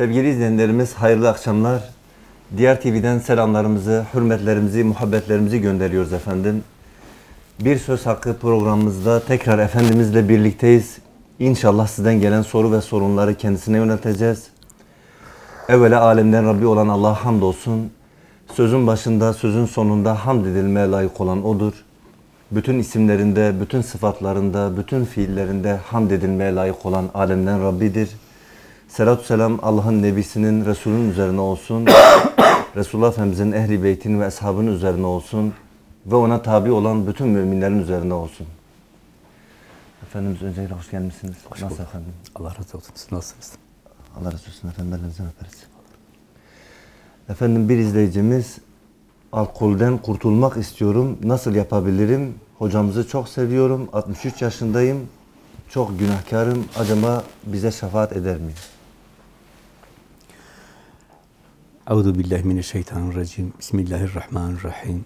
Sevgili izleyenlerimiz hayırlı akşamlar. Diğer TV'den selamlarımızı, hürmetlerimizi, muhabbetlerimizi gönderiyoruz efendim. Bir Söz Hakkı programımızda tekrar Efendimizle birlikteyiz. İnşallah sizden gelen soru ve sorunları kendisine yönelteceğiz. Evvela alemden Rabbi olan Allah'a hamdolsun. Sözün başında, sözün sonunda hamd edilmeye layık olan O'dur. Bütün isimlerinde, bütün sıfatlarında, bütün fiillerinde hamd edilmeye layık olan alemden Rabbidir. Selatü selam Allah'ın Nebisinin, Resulünün üzerine olsun. Resulullah Efendimizin ehli beytin ve ashabının üzerine olsun. Ve ona tabi olan bütün müminlerin üzerine olsun. Efendimiz öncelikle hoş gelmişsiniz. Hoş Nasıl bulduk. efendim? Allah razı olsun. Siz nasılsınız? Allah razı olsun efendim. Ellerinizden öperiz. Efendim bir izleyicimiz alkolden kurtulmak istiyorum. Nasıl yapabilirim? Hocamızı çok seviyorum. 63 yaşındayım. Çok günahkarım. Acaba bize şefaat eder mi? Euzu billahi mineşşeytanirracim. Bismillahirrahmanirrahim.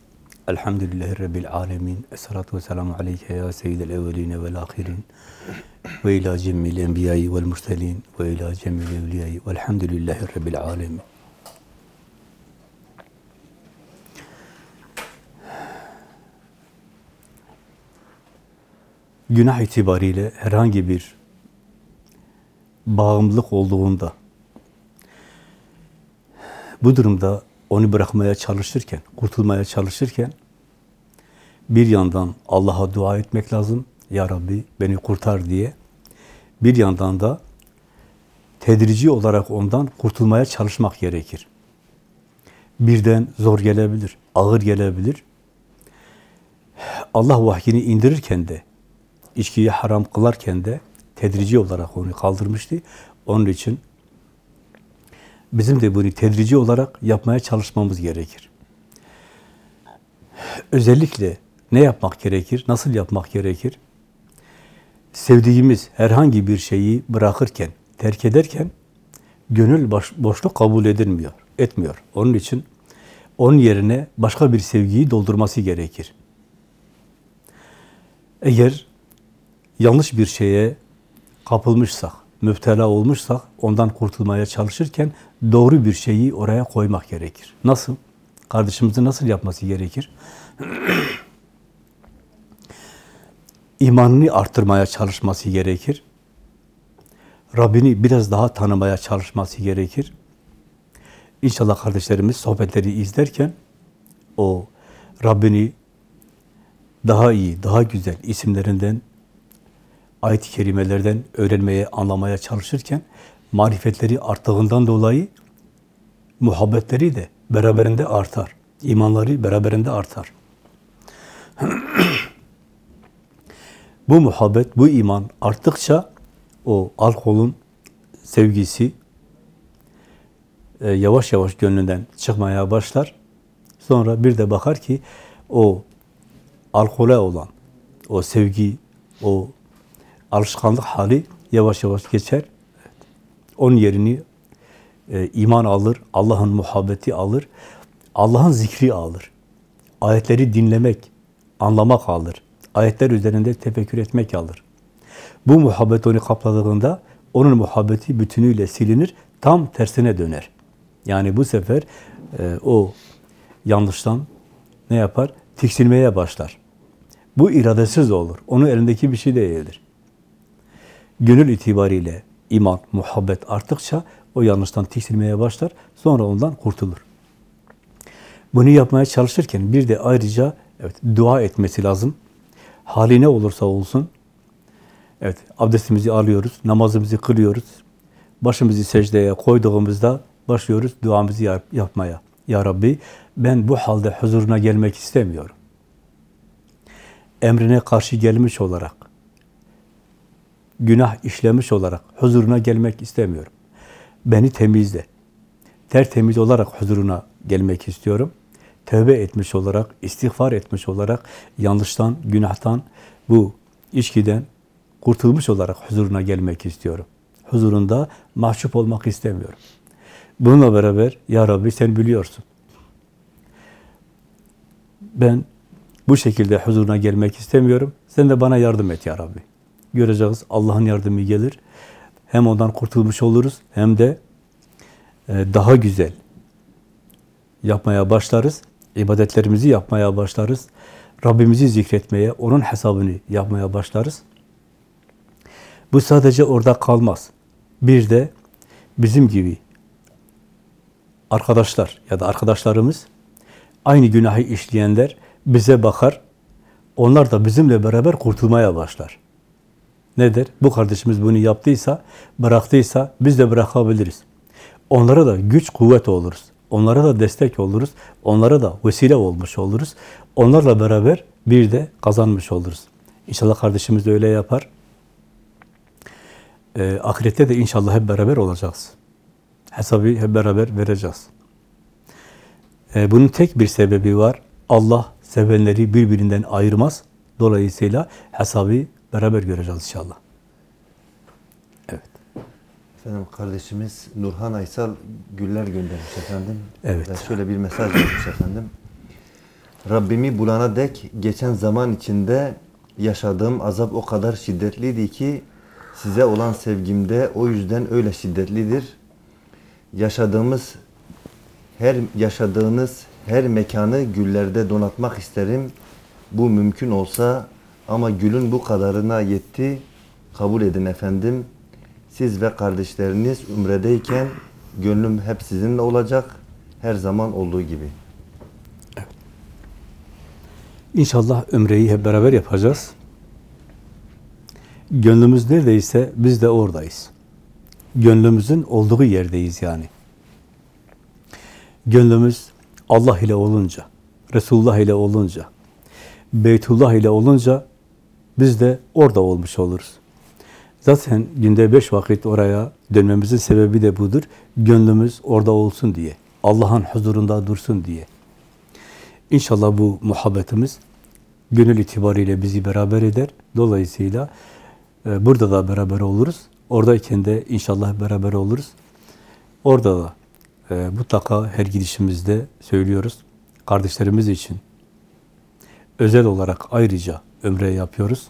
Elhamdülillahi rabbil alamin. Essalatu vesselamu aleyke ya seyyidel evvelin ve'l ahirin. Ve ila cemil enbiya'i vel murselin ve ila cemil evliya'i ve'lhamdülillahi rabbil alamin. Günah itibariyle herhangi bir bağımlılık olduğunda bu durumda onu bırakmaya çalışırken, kurtulmaya çalışırken bir yandan Allah'a dua etmek lazım. Ya Rabbi beni kurtar diye. Bir yandan da tedrici olarak ondan kurtulmaya çalışmak gerekir. Birden zor gelebilir, ağır gelebilir. Allah vahyini indirirken de, içkiyi haram kılarken de tedrici olarak onu kaldırmıştı. Onun için bizim de bunu tedrici olarak yapmaya çalışmamız gerekir. Özellikle ne yapmak gerekir, nasıl yapmak gerekir? Sevdiğimiz herhangi bir şeyi bırakırken, terk ederken gönül boş, boşluk kabul edilmiyor, etmiyor. Onun için onun yerine başka bir sevgiyi doldurması gerekir. Eğer yanlış bir şeye kapılmışsak, müptela olmuşsak ondan kurtulmaya çalışırken doğru bir şeyi oraya koymak gerekir. Nasıl? Kardeşimizin nasıl yapması gerekir? İmanını arttırmaya çalışması gerekir. Rabbini biraz daha tanımaya çalışması gerekir. İnşallah kardeşlerimiz sohbetleri izlerken o Rabbini daha iyi, daha güzel isimlerinden ayet-i kerimelerden öğrenmeye, anlamaya çalışırken marifetleri arttığından dolayı muhabbetleri de beraberinde artar. İmanları beraberinde artar. bu muhabbet, bu iman arttıkça o alkolün sevgisi e, yavaş yavaş gönlünden çıkmaya başlar. Sonra bir de bakar ki o alkole olan o sevgi, o alışkanlık hali yavaş yavaş geçer. Onun yerini e, iman alır, Allah'ın muhabbeti alır, Allah'ın zikri alır. Ayetleri dinlemek, anlamak alır. Ayetler üzerinde tefekkür etmek alır. Bu muhabbet onu kapladığında onun muhabbeti bütünüyle silinir, tam tersine döner. Yani bu sefer e, o yanlıştan ne yapar? Tiksinmeye başlar. Bu iradesiz olur. Onun elindeki bir şey değildir gönül itibariyle iman, muhabbet arttıkça o yanlıştan tiksinmeye başlar. Sonra ondan kurtulur. Bunu yapmaya çalışırken bir de ayrıca evet dua etmesi lazım. Hali ne olursa olsun evet abdestimizi alıyoruz, namazımızı kılıyoruz. Başımızı secdeye koyduğumuzda başlıyoruz duamızı yap yapmaya. Ya Rabbi ben bu halde huzuruna gelmek istemiyorum. Emrine karşı gelmiş olarak günah işlemiş olarak huzuruna gelmek istemiyorum. Beni temizle. Tertemiz olarak huzuruna gelmek istiyorum. Tövbe etmiş olarak, istiğfar etmiş olarak, yanlıştan, günahtan, bu içkiden kurtulmuş olarak huzuruna gelmek istiyorum. Huzurunda mahcup olmak istemiyorum. Bununla beraber, Ya Rabbi sen biliyorsun. Ben bu şekilde huzuruna gelmek istemiyorum. Sen de bana yardım et Ya Rabbi göreceğiz. Allah'ın yardımı gelir. Hem ondan kurtulmuş oluruz hem de e, daha güzel yapmaya başlarız. ibadetlerimizi yapmaya başlarız. Rabbimizi zikretmeye, onun hesabını yapmaya başlarız. Bu sadece orada kalmaz. Bir de bizim gibi arkadaşlar ya da arkadaşlarımız aynı günahı işleyenler bize bakar. Onlar da bizimle beraber kurtulmaya başlar. Nedir? Bu kardeşimiz bunu yaptıysa, bıraktıysa biz de bırakabiliriz. Onlara da güç, kuvvet oluruz. Onlara da destek oluruz. Onlara da vesile olmuş oluruz. Onlarla beraber bir de kazanmış oluruz. İnşallah kardeşimiz de öyle yapar. Ee, ahirette de inşallah hep beraber olacağız. Hesabı hep beraber vereceğiz. Ee, bunun tek bir sebebi var. Allah sevenleri birbirinden ayırmaz. Dolayısıyla hesabı beraber göreceğiz inşallah. Evet. Efendim kardeşimiz Nurhan Aysal güller göndermiş efendim. Evet. Ve şöyle bir mesaj vermiş efendim. Rabbimi bulana dek geçen zaman içinde yaşadığım azap o kadar şiddetliydi ki size olan sevgimde o yüzden öyle şiddetlidir. Yaşadığımız her yaşadığınız her mekanı güllerde donatmak isterim. Bu mümkün olsa ama gülün bu kadarına yetti. Kabul edin efendim. Siz ve kardeşleriniz umredeyken gönlüm hep sizinle olacak. Her zaman olduğu gibi. İnşallah ömreyi hep beraber yapacağız. Gönlümüz neredeyse biz de oradayız. Gönlümüzün olduğu yerdeyiz yani. Gönlümüz Allah ile olunca, Resulullah ile olunca, Beytullah ile olunca biz de orada olmuş oluruz. Zaten günde beş vakit oraya dönmemizin sebebi de budur. Gönlümüz orada olsun diye. Allah'ın huzurunda dursun diye. İnşallah bu muhabbetimiz gönül itibariyle bizi beraber eder. Dolayısıyla e, burada da beraber oluruz. Oradayken de inşallah beraber oluruz. Orada da e, mutlaka her gidişimizde söylüyoruz. Kardeşlerimiz için özel olarak ayrıca ömre yapıyoruz.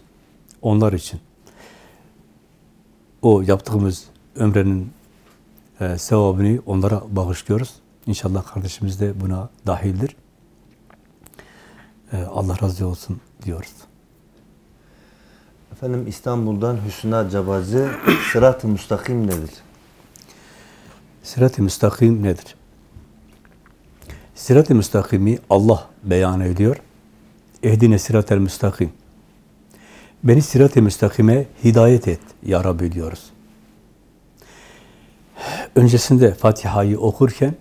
Onlar için. O yaptığımız ömrenin e, sevabını onlara bağışlıyoruz. İnşallah kardeşimiz de buna dahildir. E, Allah razı olsun diyoruz. Efendim İstanbul'dan Hüsna Cabacı Sırat-ı Müstakim nedir? Sirat-ı müstakim nedir? Sirat-ı müstakimi Allah beyan ediyor. Ehdine sirat-ı müstakim. Beni sirat-ı müstakime hidayet et ya Rabbi diyoruz. Öncesinde Fatiha'yı okurken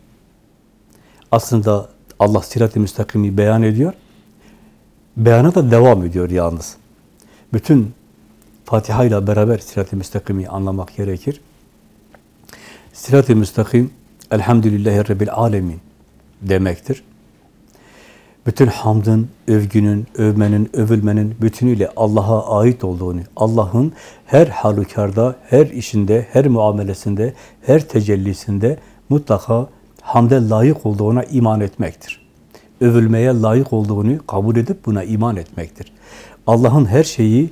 aslında Allah sirat-ı müstakimi beyan ediyor. Beyana da devam ediyor yalnız. Bütün Fatiha ile beraber sirat-ı müstakimi anlamak gerekir. Sirat-ı müstakim Elhamdülillahi Rabbil Alemin demektir. Bütün hamdın, övgünün, övmenin, övülmenin bütünüyle Allah'a ait olduğunu, Allah'ın her halükarda, her işinde, her muamelesinde, her tecellisinde mutlaka hamde layık olduğuna iman etmektir. Övülmeye layık olduğunu kabul edip buna iman etmektir. Allah'ın her şeyi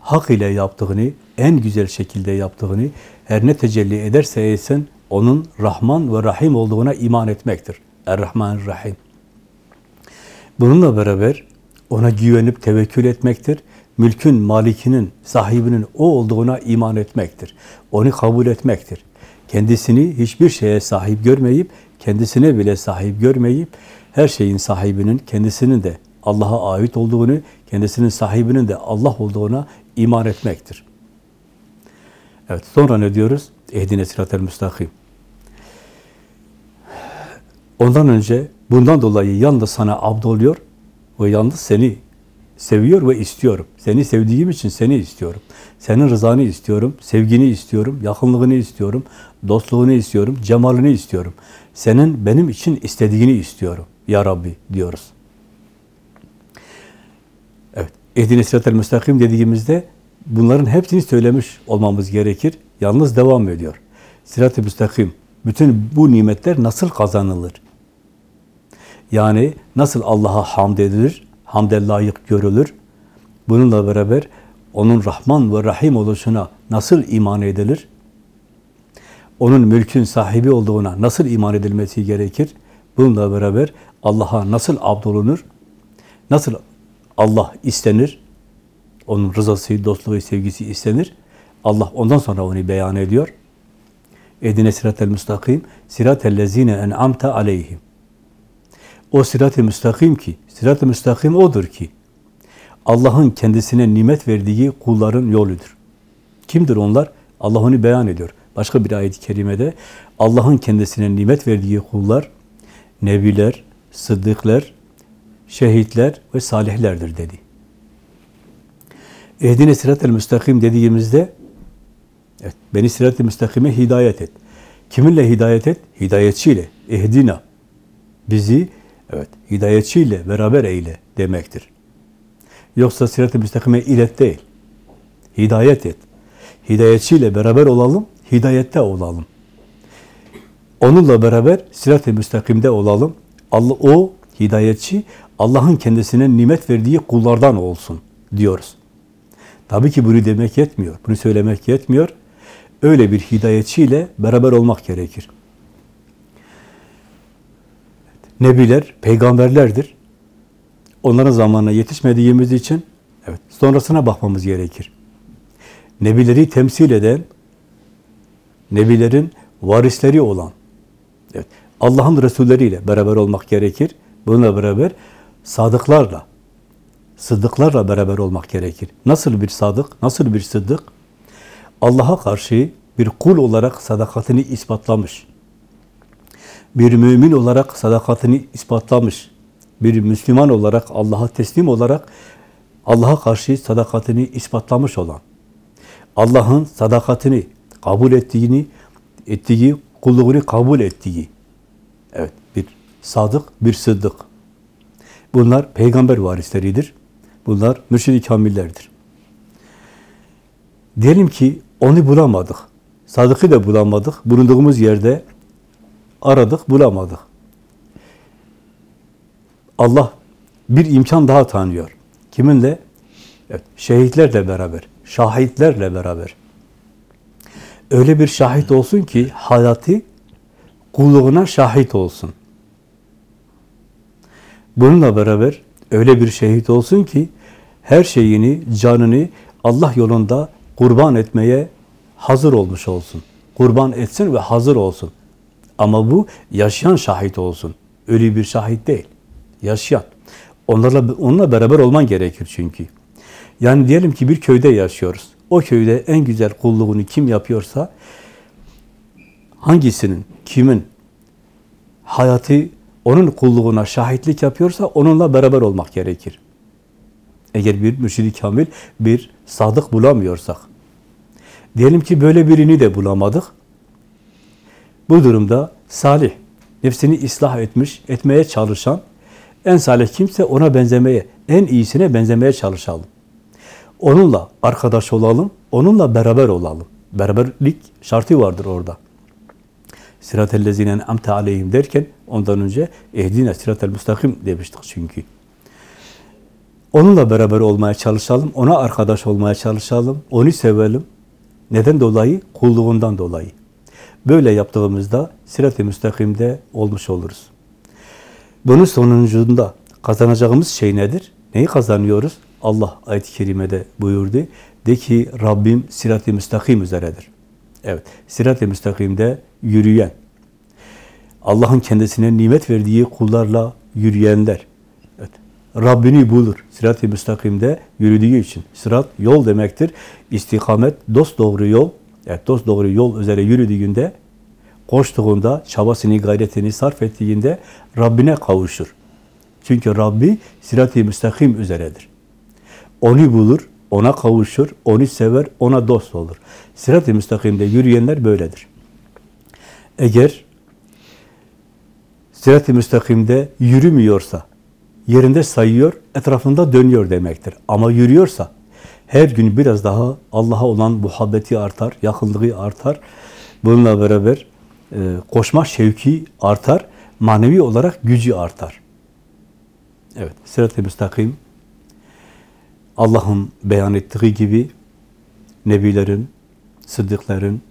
hak ile yaptığını, en güzel şekilde yaptığını, her ne tecelli ederse etsin, onun Rahman ve Rahim olduğuna iman etmektir. Er-Rahman Rahim. Bununla beraber ona güvenip tevekkül etmektir. Mülkün malikinin, sahibinin o olduğuna iman etmektir. Onu kabul etmektir. Kendisini hiçbir şeye sahip görmeyip, kendisine bile sahip görmeyip, her şeyin sahibinin kendisinin de Allah'a ait olduğunu, kendisinin sahibinin de Allah olduğuna iman etmektir. Evet, sonra ne diyoruz? Ehdine sıratel müstakim. Ondan önce bundan dolayı yalnız sana abd oluyor ve yalnız seni seviyor ve istiyorum. Seni sevdiğim için seni istiyorum. Senin rızanı istiyorum, sevgini istiyorum, yakınlığını istiyorum, dostluğunu istiyorum, cemalini istiyorum. Senin benim için istediğini istiyorum ya Rabbi diyoruz. Evet, ehdine sıratel müstakim dediğimizde bunların hepsini söylemiş olmamız gerekir. Yalnız devam ediyor. Sırat-ı müstakim, bütün bu nimetler nasıl kazanılır? Yani nasıl Allah'a hamd edilir, hamde layık görülür? Bununla beraber onun Rahman ve Rahim oluşuna nasıl iman edilir? onun mülkün sahibi olduğuna nasıl iman edilmesi gerekir? Bununla beraber Allah'a nasıl abdolunur? Nasıl Allah istenir? Onun rızası, dostluğu, sevgisi istenir. Allah ondan sonra onu beyan ediyor. Edine siratel müstakim, siratel lezine en'amte aleyhim. O sirat-ı müstakim ki, sirat-ı müstakim odur ki, Allah'ın kendisine nimet verdiği kulların yoludur. Kimdir onlar? Allah onu beyan ediyor. Başka bir ayet-i kerimede Allah'ın kendisine nimet verdiği kullar, nebiler, sıddıklar, şehitler ve salihlerdir dedi. Ehdine sirat-el müstakim dediğimizde evet, beni sirat-ı müstakime hidayet et. Kiminle hidayet et? Hidayetçiyle. Ehdina. Bizi evet hidayetçiyle beraber eyle demektir. Yoksa sirat-ı müstakime ilet değil. Hidayet et. Hidayetçiyle beraber olalım, hidayette olalım. Onunla beraber sirat-ı müstakimde olalım. Allah, o hidayetçi Allah'ın kendisine nimet verdiği kullardan olsun diyoruz. Tabii ki bunu demek yetmiyor. Bunu söylemek yetmiyor. Öyle bir hidayetçiyle beraber olmak gerekir. Nebiler, peygamberlerdir. Onların zamanına yetişmediğimiz için evet, sonrasına bakmamız gerekir. Nebileri temsil eden, nebilerin varisleri olan, evet, Allah'ın Resulleriyle beraber olmak gerekir. Bununla beraber sadıklarla, sıddıklarla beraber olmak gerekir. Nasıl bir sadık, nasıl bir sıddık? Allah'a karşı bir kul olarak sadakatini ispatlamış. Bir mümin olarak sadakatini ispatlamış. Bir Müslüman olarak, Allah'a teslim olarak Allah'a karşı sadakatini ispatlamış olan. Allah'ın sadakatini kabul ettiğini, ettiği, kulluğunu kabul ettiği. Evet, bir sadık, bir sıddık. Bunlar peygamber varisleridir. Bunlar mürşid-i kamillerdir. Diyelim ki onu bulamadık. Sadık'ı da bulamadık. Bulunduğumuz yerde aradık, bulamadık. Allah bir imkan daha tanıyor. Kiminle? Evet, şehitlerle beraber, şahitlerle beraber. Öyle bir şahit olsun ki hayatı kulluğuna şahit olsun. Bununla beraber öyle bir şehit olsun ki her şeyini, canını Allah yolunda kurban etmeye hazır olmuş olsun. Kurban etsin ve hazır olsun. Ama bu yaşayan şahit olsun. Ölü bir şahit değil. Yaşayan. Onlarla, onunla beraber olman gerekir çünkü. Yani diyelim ki bir köyde yaşıyoruz. O köyde en güzel kulluğunu kim yapıyorsa, hangisinin, kimin hayatı onun kulluğuna şahitlik yapıyorsa onunla beraber olmak gerekir. Eğer bir mürşid-i kamil, bir sadık bulamıyorsak, diyelim ki böyle birini de bulamadık, bu durumda salih, nefsini ıslah etmiş, etmeye çalışan, en salih kimse ona benzemeye, en iyisine benzemeye çalışalım. Onunla arkadaş olalım, onunla beraber olalım. Beraberlik şartı vardır orada. Sırat-ı lezinen amte aleyhim derken ondan önce ehdine sırat-ı müstakim demiştik çünkü. Onunla beraber olmaya çalışalım, ona arkadaş olmaya çalışalım, onu sevelim. Neden dolayı? Kulluğundan dolayı. Böyle yaptığımızda sırat-ı müstakimde olmuş oluruz. Bunun sonucunda kazanacağımız şey nedir? Neyi kazanıyoruz? Allah ayet-i kerimede buyurdu. De ki Rabbim sirat-ı müstakim üzeredir. Evet, sirat-ı müstakimde yürüyen, Allah'ın kendisine nimet verdiği kullarla yürüyenler, evet, Rabbini bulur. Sirat-ı müstakimde yürüdüğü için. Sirat yol demektir. İstikamet, dost doğru yol. Evet, dost doğru yol üzere yürüdüğünde, koştuğunda, çabasını, gayretini sarf ettiğinde Rabbine kavuşur. Çünkü Rabbi sirat-ı müstakim üzeredir. Onu bulur, ona kavuşur, onu sever, ona dost olur. Sirat-ı müstakimde yürüyenler böyledir. Eğer sirat-ı müstakimde yürümüyorsa, yerinde sayıyor, etrafında dönüyor demektir. Ama yürüyorsa, her gün biraz daha Allah'a olan muhabbeti artar, yakınlığı artar. Bununla beraber e, koşma şevki artar, manevi olarak gücü artar. Evet, sirat-ı müstakim Allah'ın beyan ettiği gibi nebilerin, sıddıkların,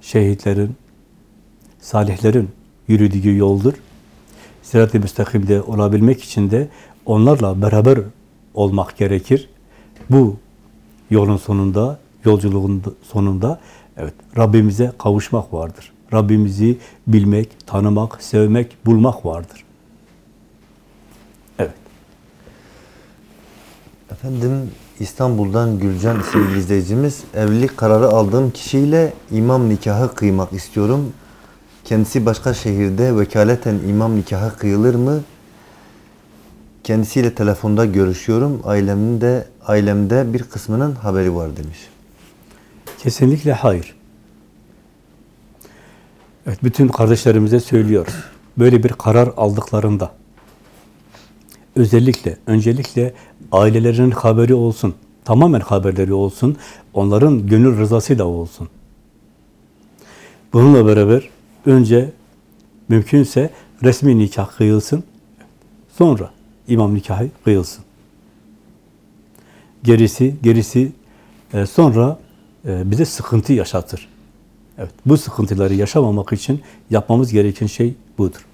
şehitlerin, salihlerin yürüdüğü yoldur. Sirat-i müstakimde olabilmek için de onlarla beraber olmak gerekir. Bu yolun sonunda, yolculuğun sonunda evet Rabbimize kavuşmak vardır. Rabbimizi bilmek, tanımak, sevmek, bulmak vardır. Evet. Efendim İstanbul'dan Gülcan isimli izleyicimiz evlilik kararı aldığım kişiyle imam nikahı kıymak istiyorum. Kendisi başka şehirde vekaleten imam nikahı kıyılır mı? Kendisiyle telefonda görüşüyorum. Ailemin de ailemde bir kısmının haberi var demiş. Kesinlikle hayır. Evet, bütün kardeşlerimize söylüyoruz. Böyle bir karar aldıklarında özellikle, öncelikle ailelerinin haberi olsun. Tamamen haberleri olsun. Onların gönül rızası da olsun. Bununla beraber önce mümkünse resmi nikah kıyılsın. Sonra imam nikahı kıyılsın. Gerisi, gerisi e, sonra e, bize sıkıntı yaşatır. Evet, bu sıkıntıları yaşamamak için yapmamız gereken şey budur.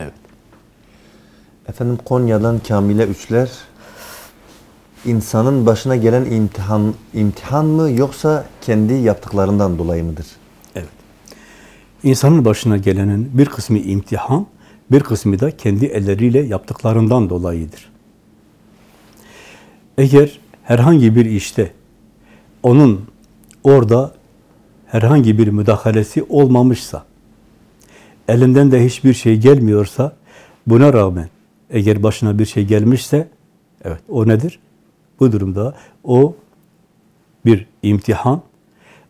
Evet. Efendim Konya'dan Kamile Üçler insanın başına gelen imtihan imtihan mı yoksa kendi yaptıklarından dolayı mıdır? Evet. İnsanın başına gelenin bir kısmı imtihan, bir kısmı da kendi elleriyle yaptıklarından dolayıdır. Eğer herhangi bir işte onun orada herhangi bir müdahalesi olmamışsa, elinden de hiçbir şey gelmiyorsa, buna rağmen eğer başına bir şey gelmişse, evet o nedir? Bu durumda o bir imtihan,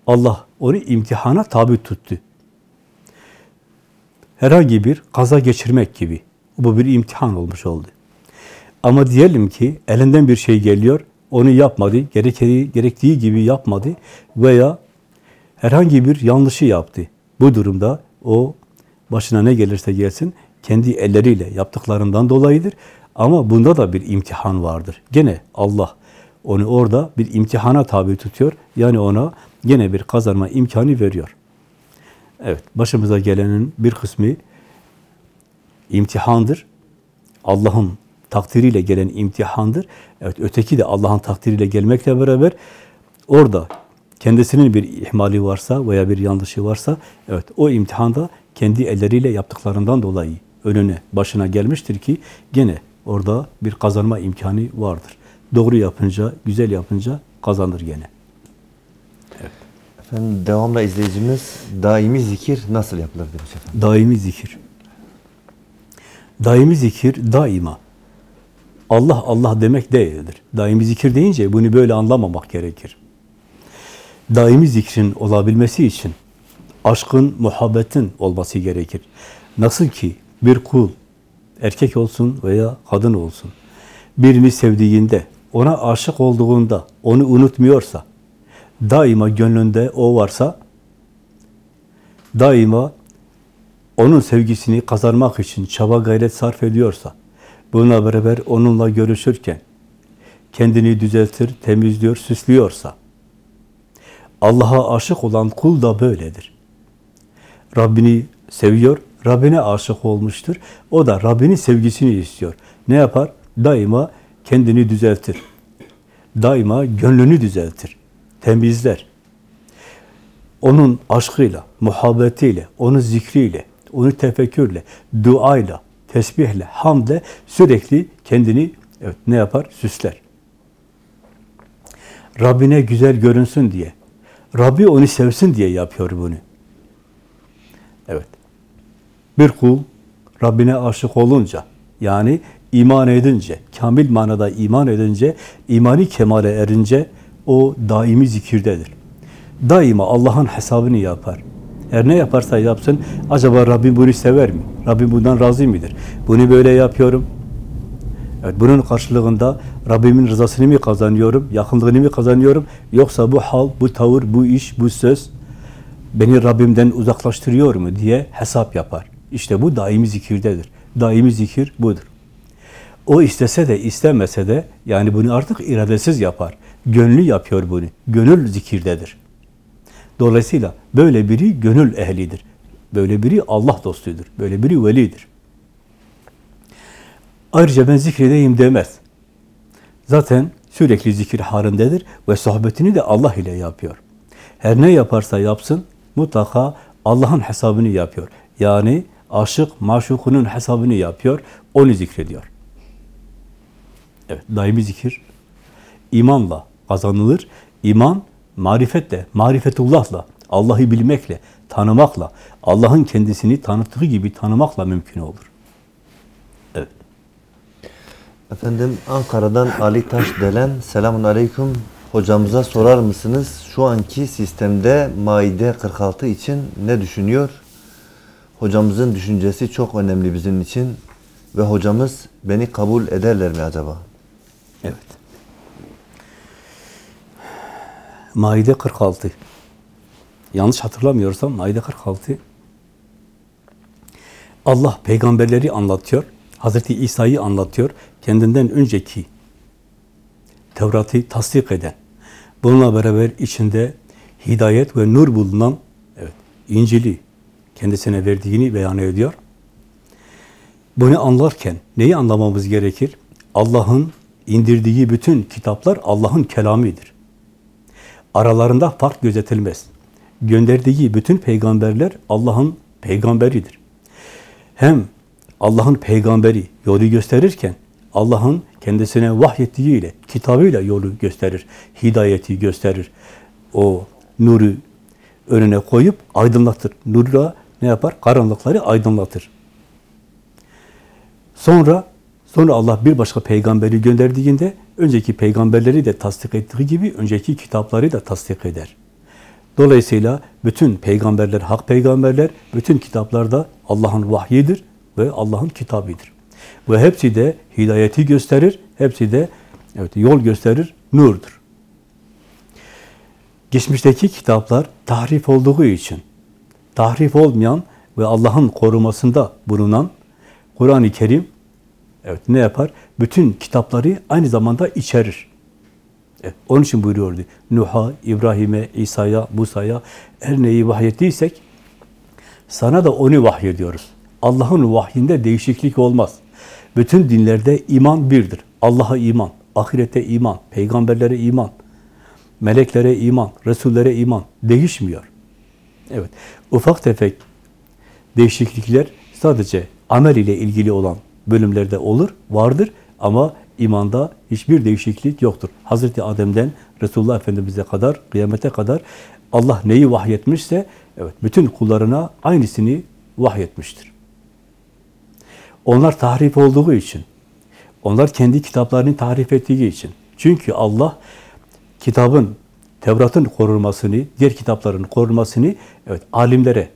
Allah onu imtihana tabi tuttu. Herhangi bir kaza geçirmek gibi. Bu bir imtihan olmuş oldu. Ama diyelim ki elinden bir şey geliyor, onu yapmadı, gerektiği, gerektiği gibi yapmadı veya herhangi bir yanlışı yaptı. Bu durumda o başına ne gelirse gelsin kendi elleriyle yaptıklarından dolayıdır. Ama bunda da bir imtihan vardır. Gene Allah onu orada bir imtihana tabi tutuyor. Yani ona gene bir kazanma imkanı veriyor. Evet, başımıza gelenin bir kısmı imtihandır. Allah'ın takdiriyle gelen imtihandır. Evet, öteki de Allah'ın takdiriyle gelmekle beraber orada kendisinin bir ihmali varsa veya bir yanlışı varsa, evet o imtihanda kendi elleriyle yaptıklarından dolayı önüne, başına gelmiştir ki gene orada bir kazanma imkanı vardır. Doğru yapınca, güzel yapınca kazanır gene. Efendim devamla izleyicimiz daimi zikir nasıl yapılır demiş efendim. Daimi zikir. Daimi zikir daima. Allah Allah demek değildir. Daimi zikir deyince bunu böyle anlamamak gerekir. Daimi zikrin olabilmesi için aşkın, muhabbetin olması gerekir. Nasıl ki bir kul, erkek olsun veya kadın olsun, birini sevdiğinde, ona aşık olduğunda, onu unutmuyorsa, daima gönlünde o varsa, daima onun sevgisini kazanmak için çaba gayret sarf ediyorsa, bununla beraber onunla görüşürken kendini düzeltir, temizliyor, süslüyorsa, Allah'a aşık olan kul da böyledir. Rabbini seviyor, Rabbine aşık olmuştur. O da Rabbinin sevgisini istiyor. Ne yapar? Daima kendini düzeltir. Daima gönlünü düzeltir. Temizler. Onun aşkıyla, muhabbetiyle, onun zikriyle, onu tefekkürle, duayla, tesbihle, hamle sürekli kendini evet ne yapar? Süsler. Rabbine güzel görünsün diye, Rabbi onu sevsin diye yapıyor bunu. Evet. Bir kul Rabbine aşık olunca, yani iman edince, kamil manada iman edince, imani kemale erince o daimi zikirdedir. Daima Allah'ın hesabını yapar. Her ne yaparsa yapsın, acaba Rabbim bunu sever mi? Rabbim bundan razı mıdır? Bunu böyle yapıyorum. Evet, bunun karşılığında Rabbimin rızasını mı kazanıyorum, yakınlığını mı kazanıyorum? Yoksa bu hal, bu tavır, bu iş, bu söz beni Rabbimden uzaklaştırıyor mu diye hesap yapar. İşte bu daimi zikirdedir. Daimi zikir budur. O istese de istemese de yani bunu artık iradesiz yapar. Gönlü yapıyor bunu. Gönül zikirdedir. Dolayısıyla böyle biri gönül ehlidir. Böyle biri Allah dostudur. Böyle biri velidir. Ayrıca ben zikredeyim demez. Zaten sürekli zikir halindedir ve sohbetini de Allah ile yapıyor. Her ne yaparsa yapsın mutlaka Allah'ın hesabını yapıyor. Yani aşık maşukunun hesabını yapıyor, onu zikrediyor. Evet, daimi zikir imanla kazanılır. İman marifetle, marifetullahla, Allah'ı bilmekle, tanımakla, Allah'ın kendisini tanıttığı gibi tanımakla mümkün olur. Evet. Efendim Ankara'dan Ali Taş Delen selamun aleyküm. Hocamıza sorar mısınız? Şu anki sistemde Maide 46 için ne düşünüyor? Hocamızın düşüncesi çok önemli bizim için ve hocamız beni kabul ederler mi acaba? Evet. Maide 46. Yanlış hatırlamıyorsam Maide 46. Allah peygamberleri anlatıyor. Hazreti İsa'yı anlatıyor. Kendinden önceki Tevrat'ı tasdik eden, bununla beraber içinde hidayet ve nur bulunan evet, İncil'i kendisine verdiğini beyan ediyor. Bunu anlarken neyi anlamamız gerekir? Allah'ın indirdiği bütün kitaplar Allah'ın kelamidir. Aralarında fark gözetilmez. Gönderdiği bütün peygamberler Allah'ın peygamberidir. Hem Allah'ın peygamberi yolu gösterirken Allah'ın kendisine vahyettiğiyle, kitabıyla yolu gösterir, hidayeti gösterir. O nuru önüne koyup aydınlatır. Nurla ne yapar? Karanlıkları aydınlatır. Sonra sonra Allah bir başka peygamberi gönderdiğinde önceki peygamberleri de tasdik ettiği gibi önceki kitapları da tasdik eder. Dolayısıyla bütün peygamberler hak peygamberler, bütün kitaplar da Allah'ın vahyidir ve Allah'ın kitabıdır. Ve hepsi de hidayeti gösterir, hepsi de evet yol gösterir, nurdur. Geçmişteki kitaplar tahrif olduğu için, tahrif olmayan ve Allah'ın korumasında bulunan Kur'an-ı Kerim evet ne yapar? Bütün kitapları aynı zamanda içerir. Evet, onun için buyuruyordu. Nuh'a, İbrahim'e, İsa'ya, Musa'ya her neyi vahyettiysek sana da onu vahyediyoruz. Allah'ın vahyinde değişiklik olmaz. Bütün dinlerde iman birdir. Allah'a iman, ahirete iman, peygamberlere iman, meleklere iman, resullere iman değişmiyor. Evet, ufak tefek değişiklikler sadece amel ile ilgili olan bölümlerde olur, vardır ama imanda hiçbir değişiklik yoktur. Hazreti Adem'den Resulullah Efendimiz'e kadar, kıyamete kadar Allah neyi vahyetmişse, evet bütün kullarına aynısını vahyetmiştir. Onlar tahrif olduğu için, onlar kendi kitaplarını tahrif ettiği için. Çünkü Allah kitabın, Tevrat'ın korunmasını, diğer kitapların korunmasını evet alimlere,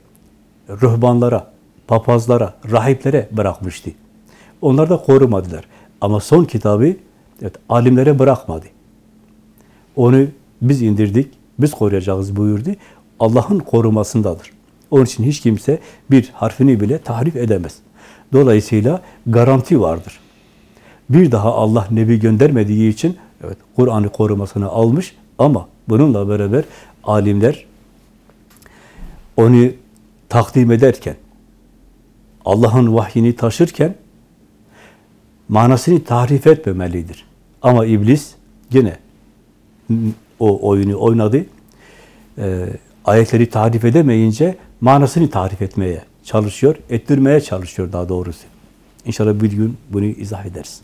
ruhbanlara, papazlara, rahiplere bırakmıştı. Onlar da korumadılar. Ama son kitabı evet, alimlere bırakmadı. Onu biz indirdik, biz koruyacağız buyurdu. Allah'ın korumasındadır. Onun için hiç kimse bir harfini bile tahrif edemez. Dolayısıyla garanti vardır. Bir daha Allah Nebi göndermediği için evet Kur'an'ı korumasını almış ama bununla beraber alimler onu takdim ederken, Allah'ın vahyini taşırken manasını tahrif etmemelidir. Ama iblis yine o oyunu oynadı. Ee, ayetleri tarif edemeyince manasını tarif etmeye çalışıyor, ettirmeye çalışıyor daha doğrusu. İnşallah bir gün bunu izah ederiz.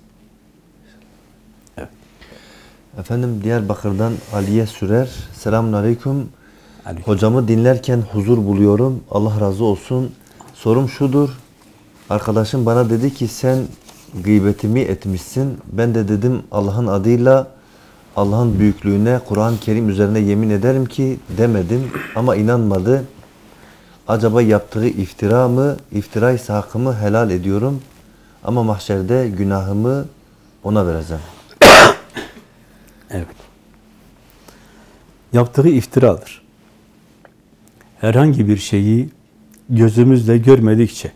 Evet. Efendim Diyarbakır'dan Aliye Sürer. Selamun aleyküm. Aleyküm. Hocamı dinlerken huzur buluyorum. Allah razı olsun. Sorum şudur. Arkadaşım bana dedi ki sen gıybetimi etmişsin. Ben de dedim Allah'ın adıyla Allah'ın büyüklüğüne Kur'an-ı Kerim üzerine yemin ederim ki demedim ama inanmadı. Acaba yaptığı iftira mı? İftira ise hakkımı helal ediyorum. Ama mahşerde günahımı ona vereceğim. Evet. Yaptığı iftiradır. Herhangi bir şeyi gözümüzle görmedikçe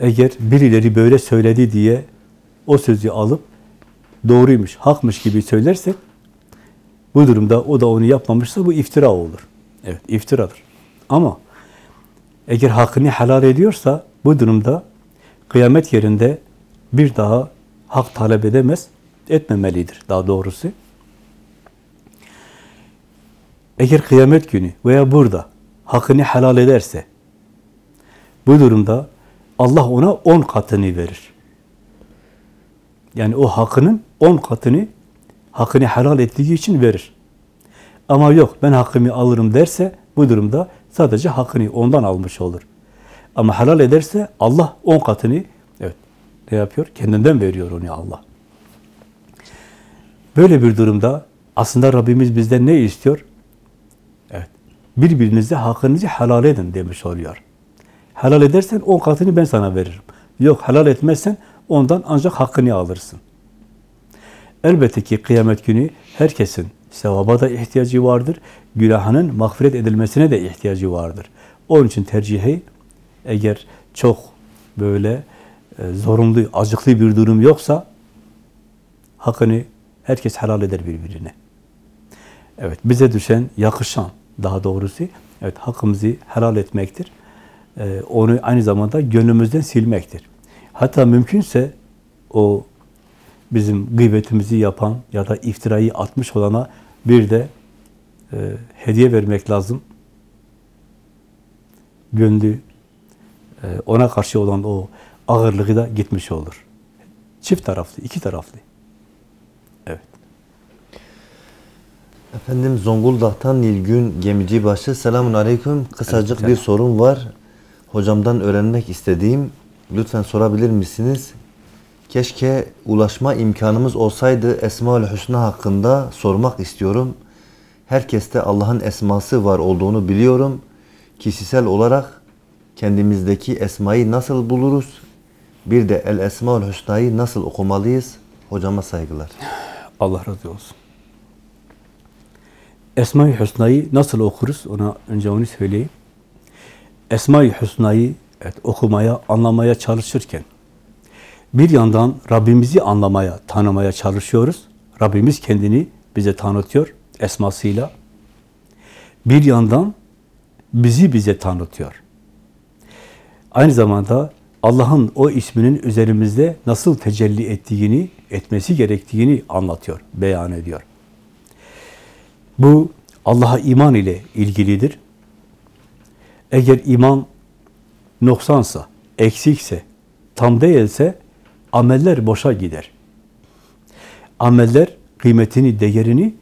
eğer birileri böyle söyledi diye o sözü alıp doğruymuş, hakmış gibi söylersek Bu durumda o da onu yapmamışsa bu iftira olur. Evet, iftiradır. Ama eğer hakkını helal ediyorsa bu durumda kıyamet yerinde bir daha hak talep edemez, etmemelidir daha doğrusu. Eğer kıyamet günü veya burada hakkını helal ederse bu durumda Allah ona on katını verir. Yani o hakkının on katını hakkını helal ettiği için verir. Ama yok ben hakkımı alırım derse bu durumda sadece hakkını ondan almış olur. Ama helal ederse Allah on katını evet ne yapıyor? Kendinden veriyor onu Allah. Böyle bir durumda aslında Rabbimiz bizden ne istiyor? Evet. Birbirinize hakkınızı helal edin demiş oluyor. Helal edersen on katını ben sana veririm. Yok helal etmezsen ondan ancak hakkını alırsın. Elbette ki kıyamet günü herkesin sevaba da ihtiyacı vardır. Günahının mağfiret edilmesine de ihtiyacı vardır. Onun için tercihi eğer çok böyle e, zorunlu, acıklı bir durum yoksa hakkını herkes helal eder birbirine. Evet, bize düşen, yakışan daha doğrusu, evet hakkımızı helal etmektir. Ee, onu aynı zamanda gönlümüzden silmektir. Hatta mümkünse o bizim gıybetimizi yapan ya da iftirayı atmış olana bir de e, hediye vermek lazım. Gönlü e, ona karşı olan o ağırlığı da gitmiş olur. Çift taraflı, iki taraflı. Evet. Efendim Zonguldak'tan Nilgün Gemicibaşı. Selamun Aleyküm. Kısacık Aleyküm bir sorum var. Hocamdan öğrenmek istediğim. Lütfen sorabilir misiniz? Keşke ulaşma imkanımız olsaydı Esma-ül Hüsna hakkında sormak istiyorum. Herkeste Allah'ın esması var olduğunu biliyorum. Kişisel olarak kendimizdeki esmayı nasıl buluruz? Bir de El Esmaül Hüsna'yı nasıl okumalıyız? Hocama saygılar. Allah razı olsun. Esma-i Hüsna'yı nasıl okuruz? Ona önce onu söyleyeyim. Esma-i Hüsna'yı evet, okumaya, anlamaya çalışırken bir yandan Rabbimizi anlamaya, tanımaya çalışıyoruz. Rabbimiz kendini bize tanıtıyor esmasıyla. Bir yandan bizi bize tanıtıyor. Aynı zamanda Allah'ın o isminin üzerimizde nasıl tecelli ettiğini, etmesi gerektiğini anlatıyor, beyan ediyor. Bu Allah'a iman ile ilgilidir. Eğer iman noksansa, eksikse, tam değilse ameller boşa gider. Ameller kıymetini, değerini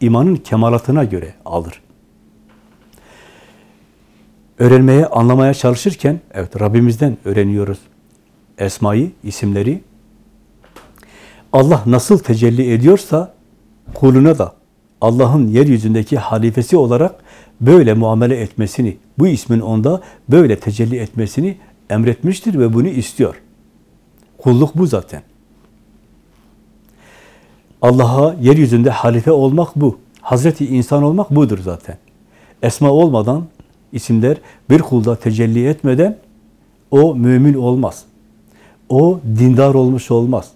imanın kemalatına göre alır. Öğrenmeye, anlamaya çalışırken, evet Rabbimizden öğreniyoruz esmayı, isimleri. Allah nasıl tecelli ediyorsa kuluna da Allah'ın yeryüzündeki halifesi olarak böyle muamele etmesini, bu ismin onda böyle tecelli etmesini emretmiştir ve bunu istiyor. Kulluk bu zaten. Allah'a yeryüzünde halife olmak bu. Hazreti insan olmak budur zaten. Esma olmadan, isimler bir kulda tecelli etmeden o mümin olmaz. O dindar olmuş olmaz.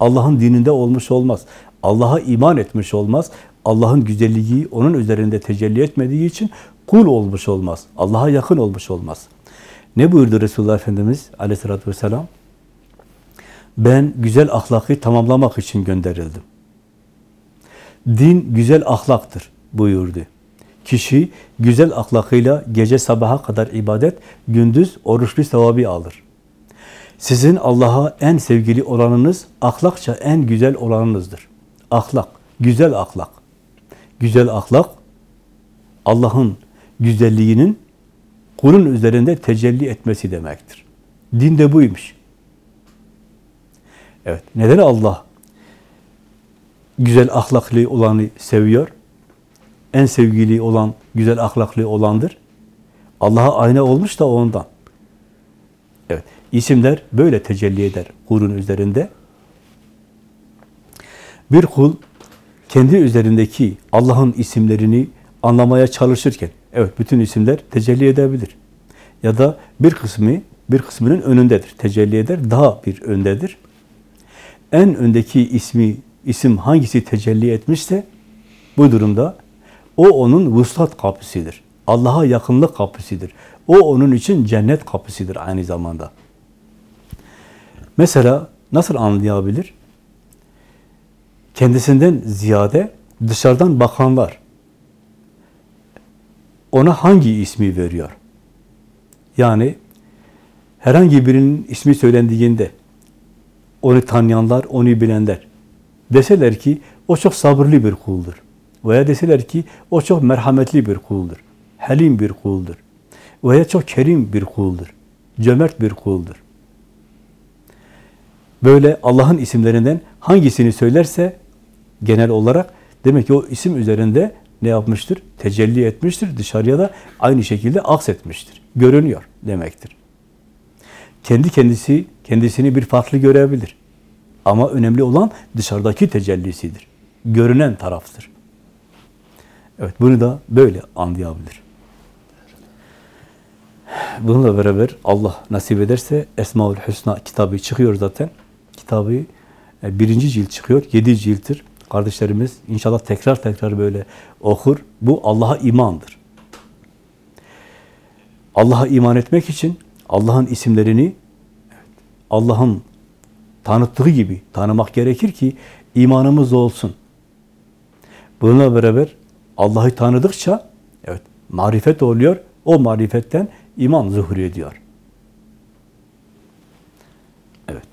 Allah'ın dininde olmuş olmaz. Allah'a iman etmiş olmaz. Allah'ın güzelliği onun üzerinde tecelli etmediği için kul olmuş olmaz. Allah'a yakın olmuş olmaz. Ne buyurdu Resulullah Efendimiz aleyhissalatü vesselam? Ben güzel ahlakı tamamlamak için gönderildim. Din güzel ahlaktır buyurdu. Kişi güzel ahlakıyla gece sabaha kadar ibadet, gündüz oruçlu sevabı alır. Sizin Allah'a en sevgili olanınız, ahlakça en güzel olanınızdır. Ahlak, güzel ahlak. Güzel ahlak, Allah'ın güzelliğinin kulun üzerinde tecelli etmesi demektir. Din de buymuş. Evet, neden Allah güzel ahlaklı olanı seviyor? En sevgili olan, güzel ahlaklı olandır. Allah'a ayna olmuş da ondan. Evet, isimler böyle tecelli eder kulun üzerinde. Bir kul kendi üzerindeki Allah'ın isimlerini anlamaya çalışırken, evet bütün isimler tecelli edebilir. Ya da bir kısmı, bir kısmının önündedir, tecelli eder, daha bir öndedir. En öndeki ismi, isim hangisi tecelli etmişse, Bu durumda o onun vuslat kapısıdır. Allah'a yakınlık kapısıdır. O onun için cennet kapısıdır aynı zamanda. Mesela nasıl anlayabilir? Kendisinden ziyade dışarıdan bakanlar ona hangi ismi veriyor? Yani herhangi birinin ismi söylendiğinde onu tanıyanlar, onu bilenler deseler ki o çok sabırlı bir kuldur. Veya deseler ki o çok merhametli bir kuldur. Halim bir kuldur. Veya çok kerim bir kuldur. Cömert bir kuldur. Böyle Allah'ın isimlerinden hangisini söylerse genel olarak demek ki o isim üzerinde ne yapmıştır? Tecelli etmiştir. Dışarıya da aynı şekilde aksetmiştir. Görünüyor demektir. Kendi kendisi kendisini bir farklı görebilir. Ama önemli olan dışarıdaki tecellisidir. Görünen taraftır. Evet, bunu da böyle anlayabilir. Bununla beraber Allah nasip ederse Esmaül Hüsna kitabı çıkıyor zaten. Kitabı e, birinci cilt çıkıyor. Yedi cilttir. Kardeşlerimiz inşallah tekrar tekrar böyle okur. Bu Allah'a imandır. Allah'a iman etmek için Allah'ın isimlerini Allah'ın tanıttığı gibi tanımak gerekir ki imanımız olsun. Bununla beraber Allah'ı tanıdıkça evet marifet oluyor. O marifetten iman zuhur ediyor. Evet.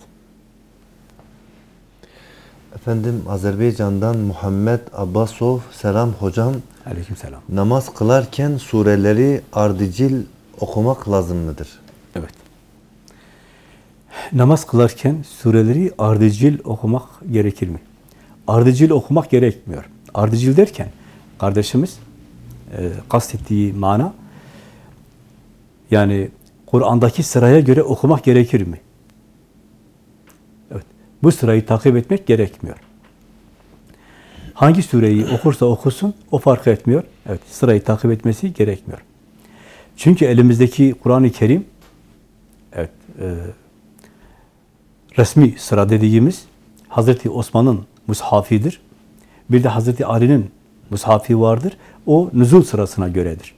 Efendim Azerbaycan'dan Muhammed Abbasov selam hocam. Aleykümselam. Namaz kılarken sureleri ardicil okumak lazım mıdır? Evet. Namaz kılarken sureleri ardicil okumak gerekir mi? Ardicil okumak gerekmiyor. Ardicil derken kardeşimiz e, kastettiği mana yani Kur'an'daki sıraya göre okumak gerekir mi? Bu sırayı takip etmek gerekmiyor. Hangi sureyi okursa okusun o fark etmiyor. Evet, sırayı takip etmesi gerekmiyor. Çünkü elimizdeki Kur'an-ı Kerim evet e, resmi sıra dediğimiz Hazreti Osman'ın mushafidir. Bir de Hazreti Ali'nin mushafi vardır. O nüzul sırasına göredir.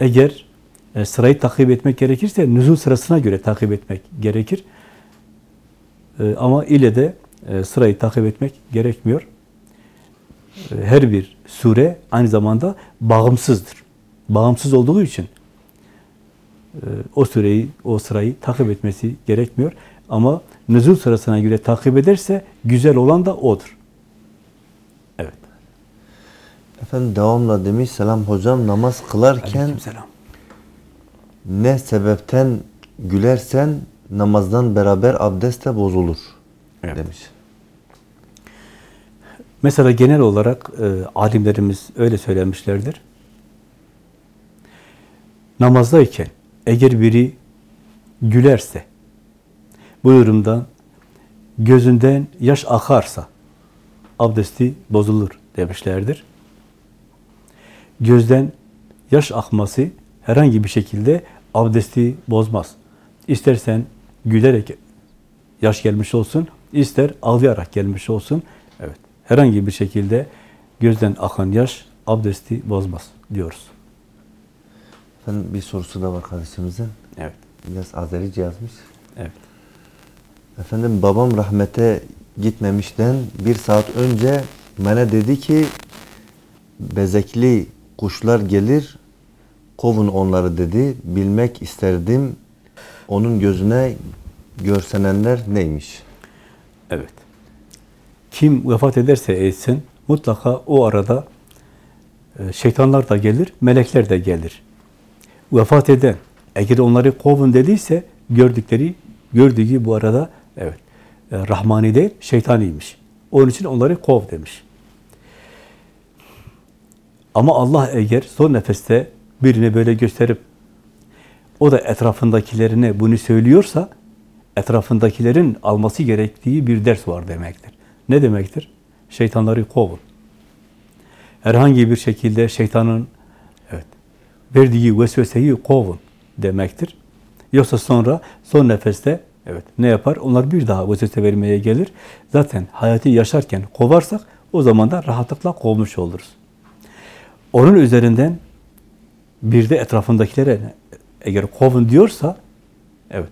Eğer e, sırayı takip etmek gerekirse nüzul sırasına göre takip etmek gerekir. E, ama ile de e, sırayı takip etmek gerekmiyor. E, her bir sure aynı zamanda bağımsızdır. Bağımsız olduğu için e, o süreyi, o sırayı takip etmesi gerekmiyor. Ama nüzul sırasına göre takip ederse güzel olan da odur. Evet. Efendim devamla demiş selam hocam namaz kılarken Aleykümselam. ne sebepten gülersen namazdan beraber abdest de bozulur Evet. demiş. Mesela genel olarak e, alimlerimiz öyle söylemişlerdir. Namazdayken eğer biri gülerse, bu durumda gözünden yaş akarsa abdesti bozulur demişlerdir. Gözden yaş akması herhangi bir şekilde abdesti bozmaz. İstersen gülerek yaş gelmiş olsun, ister ağlayarak gelmiş olsun. Evet. Herhangi bir şekilde gözden akan yaş abdesti bozmaz diyoruz. Efendim bir sorusu da var kardeşimizin. Evet. Biraz Azerice yazmış. Evet. Efendim babam rahmete gitmemişten bir saat önce bana dedi ki bezekli kuşlar gelir kovun onları dedi. Bilmek isterdim onun gözüne görsenenler neymiş? Evet. Kim vefat ederse etsin mutlaka o arada e, şeytanlar da gelir, melekler de gelir. Vefat eden eğer onları kovun dediyse gördükleri gördüğü bu arada evet e, rahmani değil şeytaniymiş. Onun için onları kov demiş. Ama Allah eğer son nefeste birini böyle gösterip o da etrafındakilerine bunu söylüyorsa etrafındakilerin alması gerektiği bir ders var demektir. Ne demektir? Şeytanları kovun. Herhangi bir şekilde şeytanın evet verdiği vesveseyi kovun demektir. Yoksa sonra son nefeste evet ne yapar? Onlar bir daha vesvese vermeye gelir. Zaten hayatı yaşarken kovarsak O zaman da rahatlıkla kovmuş oluruz. Onun üzerinden bir de etrafındakilere eğer kovun diyorsa evet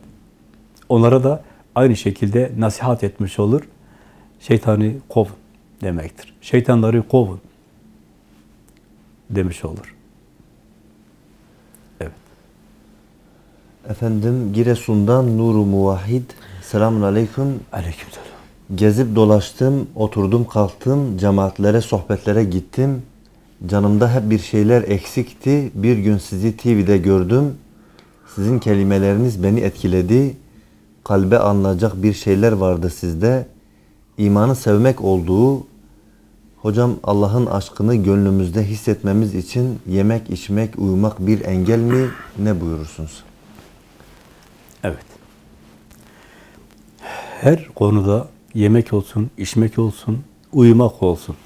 onlara da aynı şekilde nasihat etmiş olur. Şeytanı kovun demektir. Şeytanları kovun demiş olur. Evet. Efendim Giresun'dan Nuru Muvahhid. Selamun Aleyküm. Aleykümselam. Gezip dolaştım, oturdum kalktım, cemaatlere, sohbetlere gittim. Canımda hep bir şeyler eksikti. Bir gün sizi TV'de gördüm. Sizin kelimeleriniz beni etkiledi. Kalbe alınacak bir şeyler vardı sizde. İmanı sevmek olduğu, hocam Allah'ın aşkını gönlümüzde hissetmemiz için yemek, içmek, uyumak bir engel mi? Ne buyurursunuz? Evet. Her konuda yemek olsun, içmek olsun, uyumak olsun.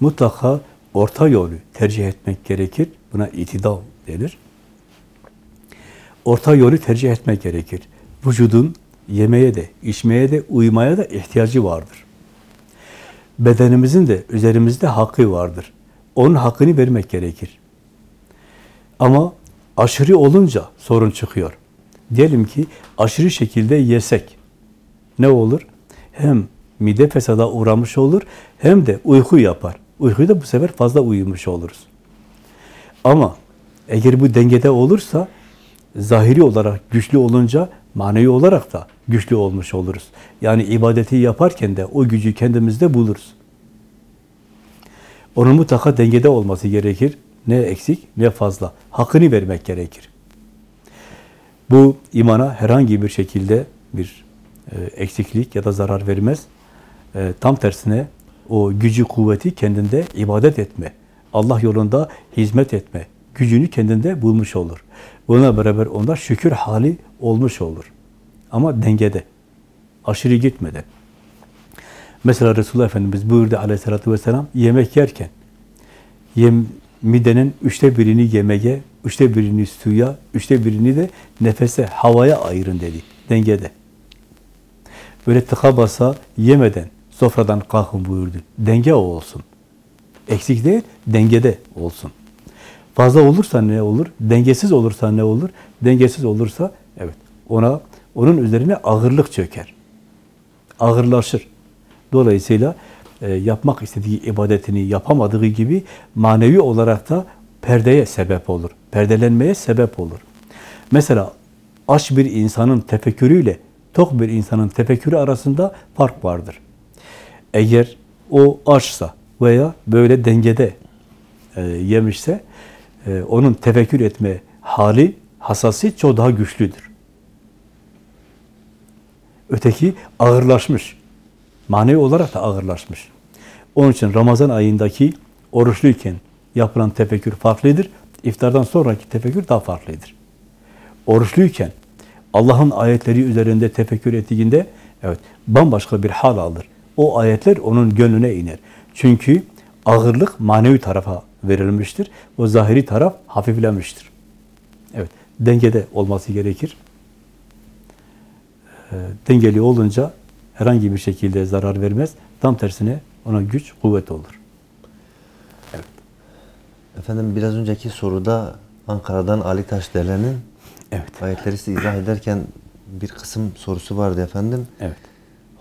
Mutlaka orta yolu tercih etmek gerekir. Buna itidal denir. Orta yolu tercih etmek gerekir. Vücudun yemeye de, içmeye de, uyumaya da ihtiyacı vardır. Bedenimizin de üzerimizde hakkı vardır. Onun hakkını vermek gerekir. Ama aşırı olunca sorun çıkıyor. Diyelim ki aşırı şekilde yesek ne olur? Hem mide fesada uğramış olur hem de uyku yapar. Uykuyu da bu sefer fazla uyumuş oluruz. Ama eğer bu dengede olursa zahiri olarak güçlü olunca manevi olarak da güçlü olmuş oluruz. Yani ibadeti yaparken de o gücü kendimizde buluruz. Onun mutlaka dengede olması gerekir. Ne eksik ne fazla. Hakkını vermek gerekir. Bu imana herhangi bir şekilde bir e, eksiklik ya da zarar vermez. E, tam tersine o gücü, kuvveti kendinde ibadet etme, Allah yolunda hizmet etme gücünü kendinde bulmuş olur. Buna beraber onda şükür hali olmuş olur. Ama dengede, aşırı gitmeden. Mesela Resulullah Efendimiz buyurdu aleyhissalatü vesselam, yemek yerken yem, midenin üçte birini yemeğe, üçte birini suya, üçte birini de nefese, havaya ayırın dedi. Dengede. Böyle tıka basa yemeden sofradan kalkın buyurdu. Denge o olsun. Eksik değil, dengede olsun. Fazla olursa ne olur? Dengesiz olursa ne olur? Dengesiz olursa evet ona onun üzerine ağırlık çöker. Ağırlaşır. Dolayısıyla e, yapmak istediği ibadetini yapamadığı gibi manevi olarak da perdeye sebep olur. Perdelenmeye sebep olur. Mesela aç bir insanın tefekkürüyle tok bir insanın tefekkürü arasında fark vardır. Eğer o açsa veya böyle dengede e, yemişse e, onun tefekkür etme hali, hassasiyet çok daha güçlüdür. Öteki ağırlaşmış. Manevi olarak da ağırlaşmış. Onun için Ramazan ayındaki oruçluyken yapılan tefekkür farklıdır. İftardan sonraki tefekkür daha farklıdır. Oruçluyken Allah'ın ayetleri üzerinde tefekkür ettiğinde evet bambaşka bir hal alır. O ayetler onun gönlüne iner. Çünkü ağırlık manevi tarafa verilmiştir. O zahiri taraf hafiflemiştir. Evet, dengede olması gerekir. E, dengeli olunca herhangi bir şekilde zarar vermez. Tam tersine ona güç, kuvvet olur. Evet. Efendim biraz önceki soruda Ankara'dan Ali Taşdelen'in Evet. ayetleri size izah ederken bir kısım sorusu vardı efendim. Evet.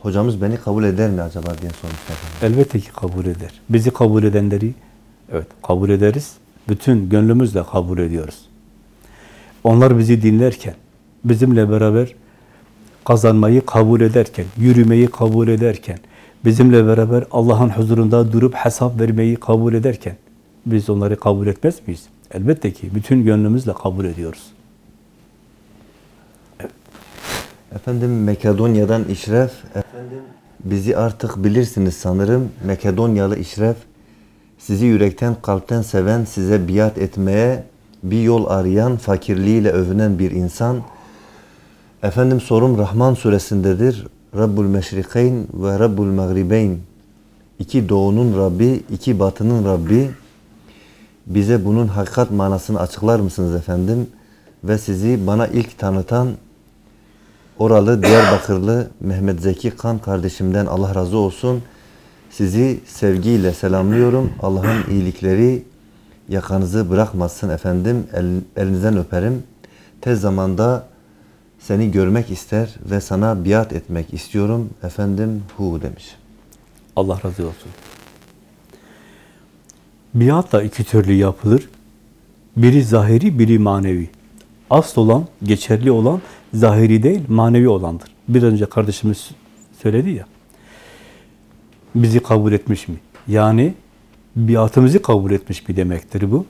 Hocamız beni kabul eder mi acaba diye sormuşlar efendim. Elbette ki kabul eder. Bizi kabul edenleri evet kabul ederiz. Bütün gönlümüzle kabul ediyoruz. Onlar bizi dinlerken, bizimle beraber kazanmayı kabul ederken, yürümeyi kabul ederken, bizimle beraber Allah'ın huzurunda durup hesap vermeyi kabul ederken biz onları kabul etmez miyiz? Elbette ki bütün gönlümüzle kabul ediyoruz. Efendim Makedonya'dan İşref. Efendim bizi artık bilirsiniz sanırım. Makedonyalı İşref sizi yürekten kalpten seven, size biat etmeye bir yol arayan, fakirliğiyle övünen bir insan. Efendim sorum Rahman suresindedir. Rabbul Meşrikeyn ve Rabbul Mağribeyn. İki doğunun Rabbi, iki batının Rabbi. Bize bunun hakikat manasını açıklar mısınız efendim? Ve sizi bana ilk tanıtan oralı Diyarbakırlı Mehmet Zeki Kan kardeşimden Allah razı olsun. Sizi sevgiyle selamlıyorum. Allah'ın iyilikleri yakanızı bırakmasın efendim. El- elinizden öperim. Tez zamanda seni görmek ister ve sana biat etmek istiyorum efendim hu demiş. Allah razı olsun. Biat da iki türlü yapılır. Biri zahiri, biri manevi. Asıl olan, geçerli olan zahiri değil, manevi olandır. Bir önce kardeşimiz söyledi ya. Bizi kabul etmiş mi? Yani biatımızı kabul etmiş mi demektir bu.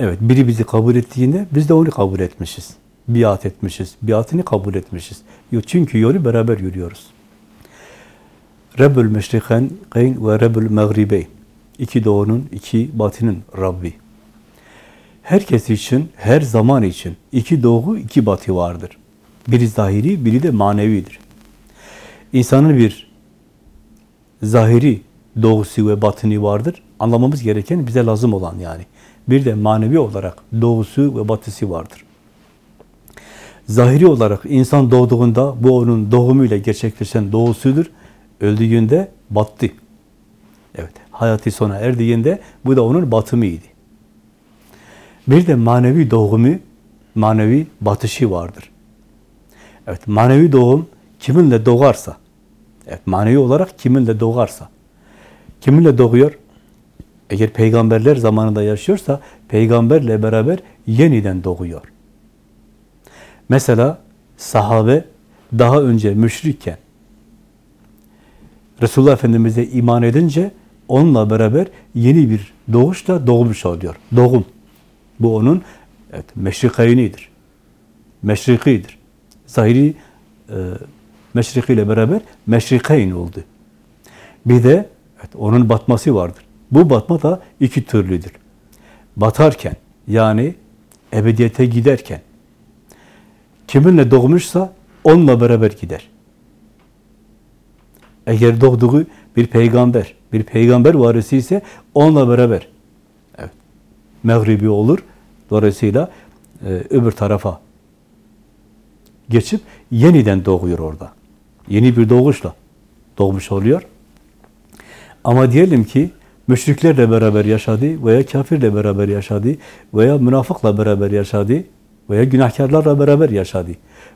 Evet, biri bizi kabul ettiğinde biz de onu kabul etmişiz. Biat etmişiz. Biatını kabul etmişiz. Çünkü yolu beraber yürüyoruz. Rabbül Meşrikayn ve Rabbül Mağribeyn. İki doğunun, iki batının Rabbi. Herkes için, her zaman için iki doğu, iki batı vardır. Biri zahiri, biri de manevidir. İnsanın bir zahiri doğusu ve batını vardır. Anlamamız gereken bize lazım olan yani. Bir de manevi olarak doğusu ve batısı vardır. Zahiri olarak insan doğduğunda bu onun doğumuyla gerçekleşen doğusudur. Öldüğünde battı. Evet, hayatı sona erdiğinde bu da onun batımıydı. Bir de manevi doğumu, manevi batışı vardır. Evet, manevi doğum kiminle doğarsa, evet, manevi olarak kiminle doğarsa, kiminle doğuyor? Eğer peygamberler zamanında yaşıyorsa, peygamberle beraber yeniden doğuyor. Mesela sahabe daha önce müşrikken Resulullah Efendimiz'e iman edince onunla beraber yeni bir doğuşla doğmuş oluyor. Doğum. Bu onun evet, meşrikaynidir. Meşrikidir. Zahiri e, meşrikiyle beraber meşrikayn oldu. Bir de evet, onun batması vardır. Bu batma da iki türlüdür. Batarken yani ebediyete giderken kiminle doğmuşsa onunla beraber gider. Eğer doğduğu bir peygamber, bir peygamber varisi ise onunla beraber evet, mağribi olur. Dolayısıyla e, öbür tarafa geçip yeniden doğuyor orada. Yeni bir doğuşla doğmuş oluyor. Ama diyelim ki müşriklerle beraber yaşadı veya kafirle beraber yaşadı veya münafıkla beraber yaşadı veya günahkarlarla beraber yaşadı.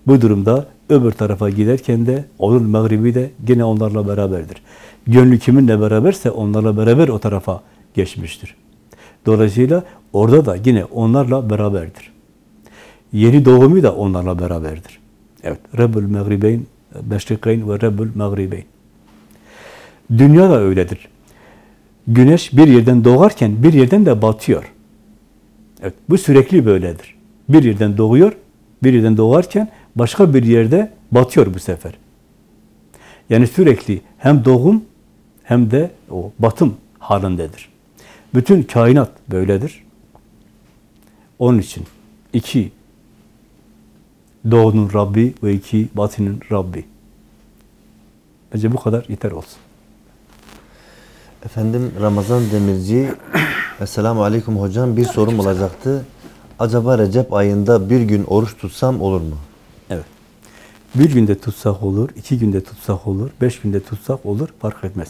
Bu durumda öbür tarafa giderken de onun mağribi de gene onlarla beraberdir. Gönlü kiminle beraberse onlarla beraber o tarafa geçmiştir. Dolayısıyla orada da yine onlarla beraberdir. Yeni doğumu da onlarla beraberdir. Evet, Rabbül Mağribeyn, Meşrikayn ve Rabbül Mağribeyn. Dünya da öyledir. Güneş bir yerden doğarken bir yerden de batıyor. Evet, bu sürekli böyledir. Bir yerden doğuyor, bir yerden doğarken başka bir yerde batıyor bu sefer. Yani sürekli hem doğum hem de o batım halindedir. Bütün kainat böyledir. Onun için iki doğunun Rabbi ve iki batının Rabbi. Bence bu kadar yeter olsun. Efendim Ramazan Demirci Esselamu Aleyküm hocam bir sorum olacaktı. Acaba Recep ayında bir gün oruç tutsam olur mu? Evet. Bir günde tutsak olur, iki günde tutsak olur, beş günde tutsak olur, fark etmez.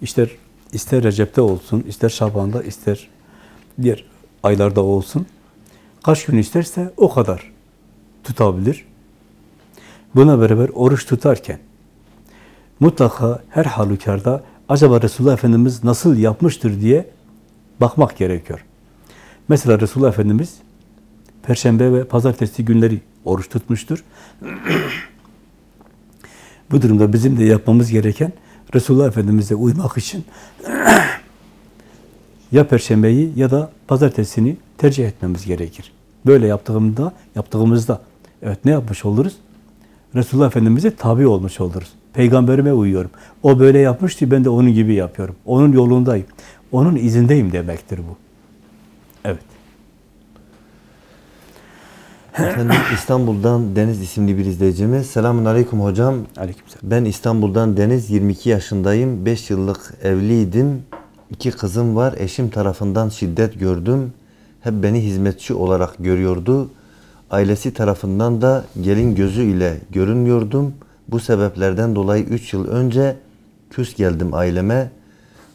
İster, ister Recep'te olsun, ister Şaban'da, ister diğer aylarda olsun. Kaç gün isterse o kadar tutabilir. Buna beraber oruç tutarken mutlaka her halükarda acaba Resulullah Efendimiz nasıl yapmıştır diye bakmak gerekiyor. Mesela Resulullah Efendimiz Perşembe ve Pazartesi günleri oruç tutmuştur. Bu durumda bizim de yapmamız gereken Resulullah Efendimiz'e uymak için ya Perşembeyi ya da Pazartesini tercih etmemiz gerekir. Böyle yaptığımda, yaptığımızda evet ne yapmış oluruz? Resulullah Efendimiz'e tabi olmuş oluruz. Peygamberime uyuyorum. O böyle yapmıştı, ben de onun gibi yapıyorum. Onun yolundayım. Onun izindeyim demektir bu. Evet. Efendim İstanbul'dan Deniz isimli bir izleyicimiz. Selamun Aleyküm hocam. Aleykümselam. Ben İstanbul'dan Deniz 22 yaşındayım. 5 yıllık evliydim. İki kızım var. Eşim tarafından şiddet gördüm. Hep beni hizmetçi olarak görüyordu. Ailesi tarafından da gelin gözü ile görünmüyordum. Bu sebeplerden dolayı 3 yıl önce küs geldim aileme.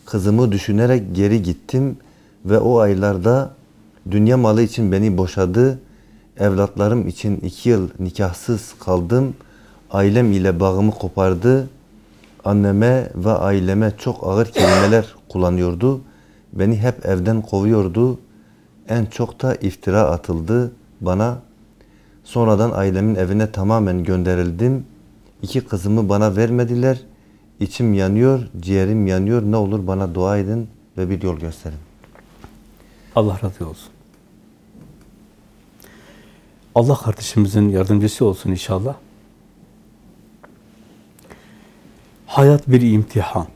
Kızımı düşünerek geri gittim ve o aylarda dünya malı için beni boşadı. Evlatlarım için iki yıl nikahsız kaldım. Ailem ile bağımı kopardı. Anneme ve aileme çok ağır kelimeler kullanıyordu. Beni hep evden kovuyordu. En çok da iftira atıldı bana. Sonradan ailemin evine tamamen gönderildim. İki kızımı bana vermediler. İçim yanıyor, ciğerim yanıyor. Ne olur bana dua edin ve bir yol gösterin. Allah razı olsun. Allah kardeşimizin yardımcısı olsun inşallah. Hayat bir imtihan.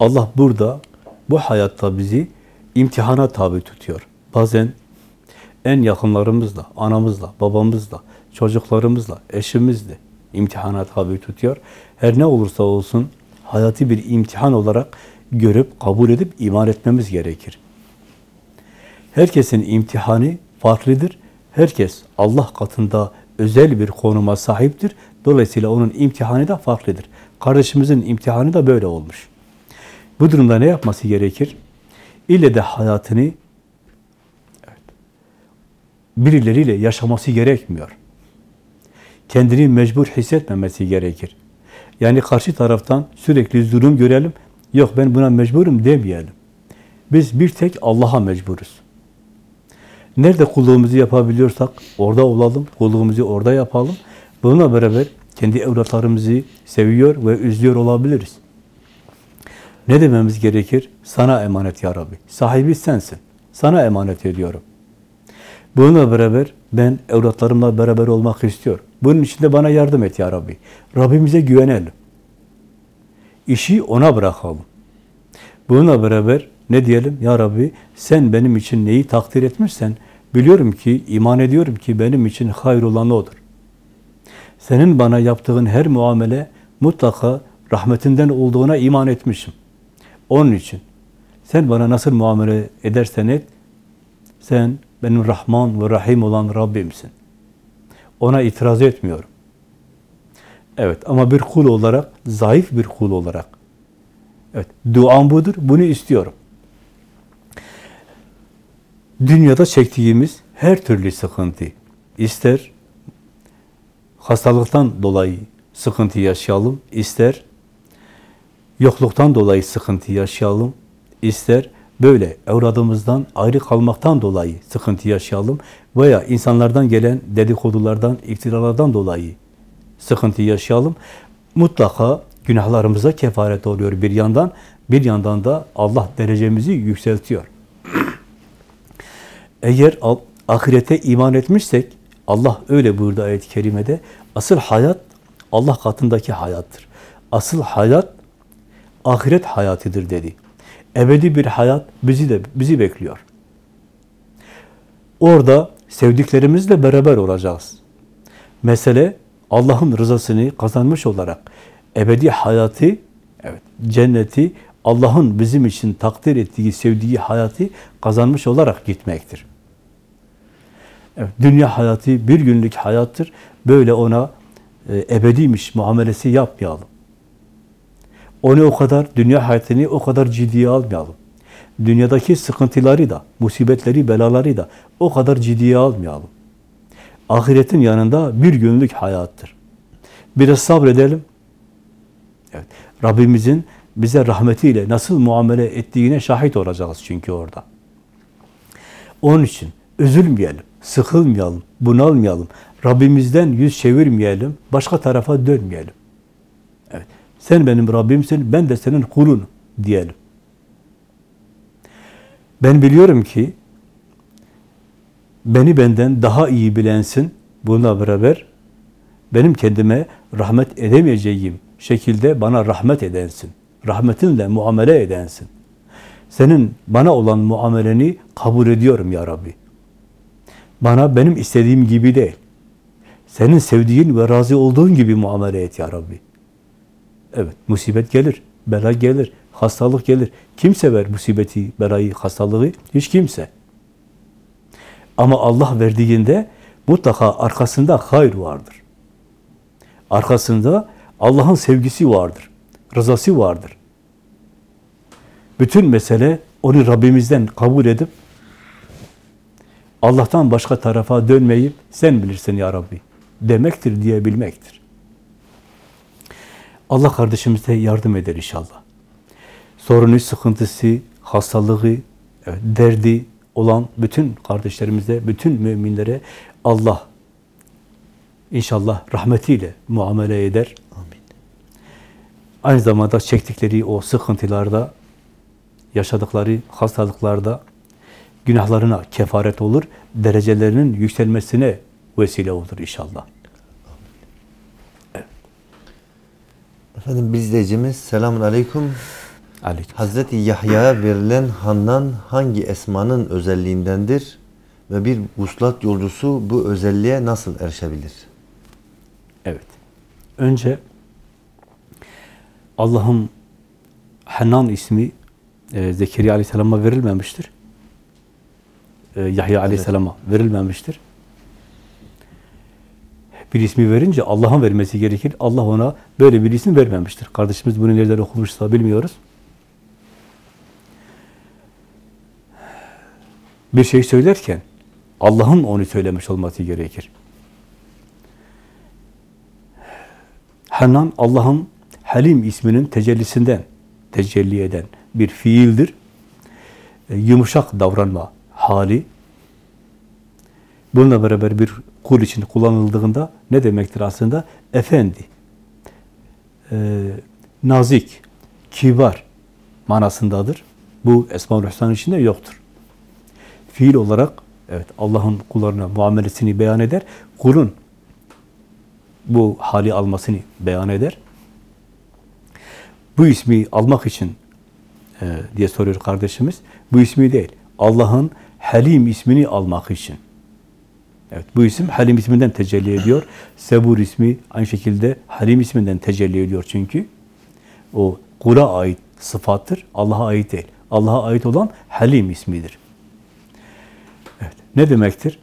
Allah burada, bu hayatta bizi imtihana tabi tutuyor. Bazen en yakınlarımızla, anamızla, babamızla, çocuklarımızla, eşimizle imtihana tabi tutuyor. Her ne olursa olsun hayatı bir imtihan olarak görüp, kabul edip iman etmemiz gerekir. Herkesin imtihanı farklıdır. Herkes Allah katında özel bir konuma sahiptir. Dolayısıyla onun imtihanı da farklıdır. Kardeşimizin imtihanı da böyle olmuş. Bu durumda ne yapması gerekir? İlle de hayatını birileriyle yaşaması gerekmiyor. Kendini mecbur hissetmemesi gerekir. Yani karşı taraftan sürekli zulüm görelim, yok ben buna mecburum demeyelim. Biz bir tek Allah'a mecburuz. Nerede kulluğumuzu yapabiliyorsak orada olalım, kulluğumuzu orada yapalım. Bununla beraber kendi evlatlarımızı seviyor ve üzüyor olabiliriz. Ne dememiz gerekir? Sana emanet ya Rabbi. Sahibi sensin. Sana emanet ediyorum. Bununla beraber ben evlatlarımla beraber olmak istiyorum. Bunun için de bana yardım et ya Rabbi. Rabbimize güvenelim. İşi ona bırakalım. Bununla beraber ne diyelim? Ya Rabbi sen benim için neyi takdir etmişsen biliyorum ki, iman ediyorum ki benim için hayır olan odur. Senin bana yaptığın her muamele mutlaka rahmetinden olduğuna iman etmişim. Onun için sen bana nasıl muamele edersen et, sen benim Rahman ve Rahim olan Rabbimsin. Ona itiraz etmiyorum. Evet ama bir kul olarak, zayıf bir kul olarak, evet duam budur, bunu istiyorum. Dünyada çektiğimiz her türlü sıkıntı, ister hastalıktan dolayı sıkıntı yaşayalım, ister yokluktan dolayı sıkıntı yaşayalım, ister böyle evladımızdan ayrı kalmaktan dolayı sıkıntı yaşayalım veya insanlardan gelen dedikodulardan, iftiralardan dolayı sıkıntı yaşayalım. Mutlaka günahlarımıza kefaret oluyor bir yandan, bir yandan da Allah derecemizi yükseltiyor. Eğer ahirete iman etmişsek, Allah öyle buyurdu ayet-i kerimede, asıl hayat Allah katındaki hayattır. Asıl hayat ahiret hayatıdır dedi. Ebedi bir hayat bizi de bizi bekliyor. Orada sevdiklerimizle beraber olacağız. Mesele Allah'ın rızasını kazanmış olarak ebedi hayatı, evet, cenneti Allah'ın bizim için takdir ettiği, sevdiği hayatı kazanmış olarak gitmektir. Evet, dünya hayatı bir günlük hayattır. Böyle ona e, ebediymiş muamelesi yapmayalım. Onu o kadar, dünya hayatını o kadar ciddiye almayalım. Dünyadaki sıkıntıları da, musibetleri, belaları da o kadar ciddiye almayalım. Ahiretin yanında bir günlük hayattır. Biraz sabredelim. Evet, Rabbimizin bize rahmetiyle nasıl muamele ettiğine şahit olacağız çünkü orada. Onun için üzülmeyelim, sıkılmayalım, bunalmayalım. Rabbimizden yüz çevirmeyelim, başka tarafa dönmeyelim. Sen benim Rabbimsin, ben de senin kulun diyelim. Ben biliyorum ki beni benden daha iyi bilensin. Bununla beraber benim kendime rahmet edemeyeceğim şekilde bana rahmet edensin. Rahmetinle muamele edensin. Senin bana olan muameleni kabul ediyorum ya Rabbi. Bana benim istediğim gibi değil. Senin sevdiğin ve razı olduğun gibi muamele et ya Rabbi. Evet, musibet gelir, bela gelir, hastalık gelir. Kim sever musibeti, belayı, hastalığı? Hiç kimse. Ama Allah verdiğinde mutlaka arkasında hayır vardır. Arkasında Allah'ın sevgisi vardır. rızası vardır. Bütün mesele onu Rabbimizden kabul edip Allah'tan başka tarafa dönmeyip sen bilirsin ya Rabbi demektir diyebilmektir. Allah kardeşimize yardım eder inşallah. Sorunu, sıkıntısı, hastalığı, evet, derdi olan bütün kardeşlerimize, bütün müminlere Allah inşallah rahmetiyle muamele eder. Amin. Aynı zamanda çektikleri o sıkıntılarda, yaşadıkları hastalıklarda günahlarına kefaret olur, derecelerinin yükselmesine vesile olur inşallah. Efendim bir izleyicimiz selamun aleyküm. Aleyküm. Hazreti Yahya'ya verilen Hannan hangi esmanın özelliğindendir ve bir vuslat yolcusu bu özelliğe nasıl erişebilir? Evet. Önce Allah'ın Hannan ismi e, Zekeriya Aleyhisselam'a verilmemiştir. E, Yahya Aleyhisselam'a verilmemiştir. Bir ismi verince Allah'ın vermesi gerekir. Allah ona böyle bir isim vermemiştir. Kardeşimiz bunu nereden okumuşsa bilmiyoruz. Bir şey söylerken Allah'ın onu söylemiş olması gerekir. Hannan Allah'ın Halim isminin tecellisinden tecelli eden bir fiildir. E, yumuşak davranma hali. Bununla beraber bir kul için kullanıldığında ne demektir aslında? Efendi, e, nazik, kibar manasındadır. Bu Esma-ül Hüsna'nın içinde yoktur. Fiil olarak evet Allah'ın kullarına muamelesini beyan eder. Kulun bu hali almasını beyan eder. Bu ismi almak için e, diye soruyor kardeşimiz. Bu ismi değil. Allah'ın Halim ismini almak için. Evet, bu isim Halim isminden tecelli ediyor. Sebur ismi aynı şekilde Halim isminden tecelli ediyor çünkü. O kula ait sıfattır, Allah'a ait değil. Allah'a ait olan Halim ismidir. Evet, ne demektir?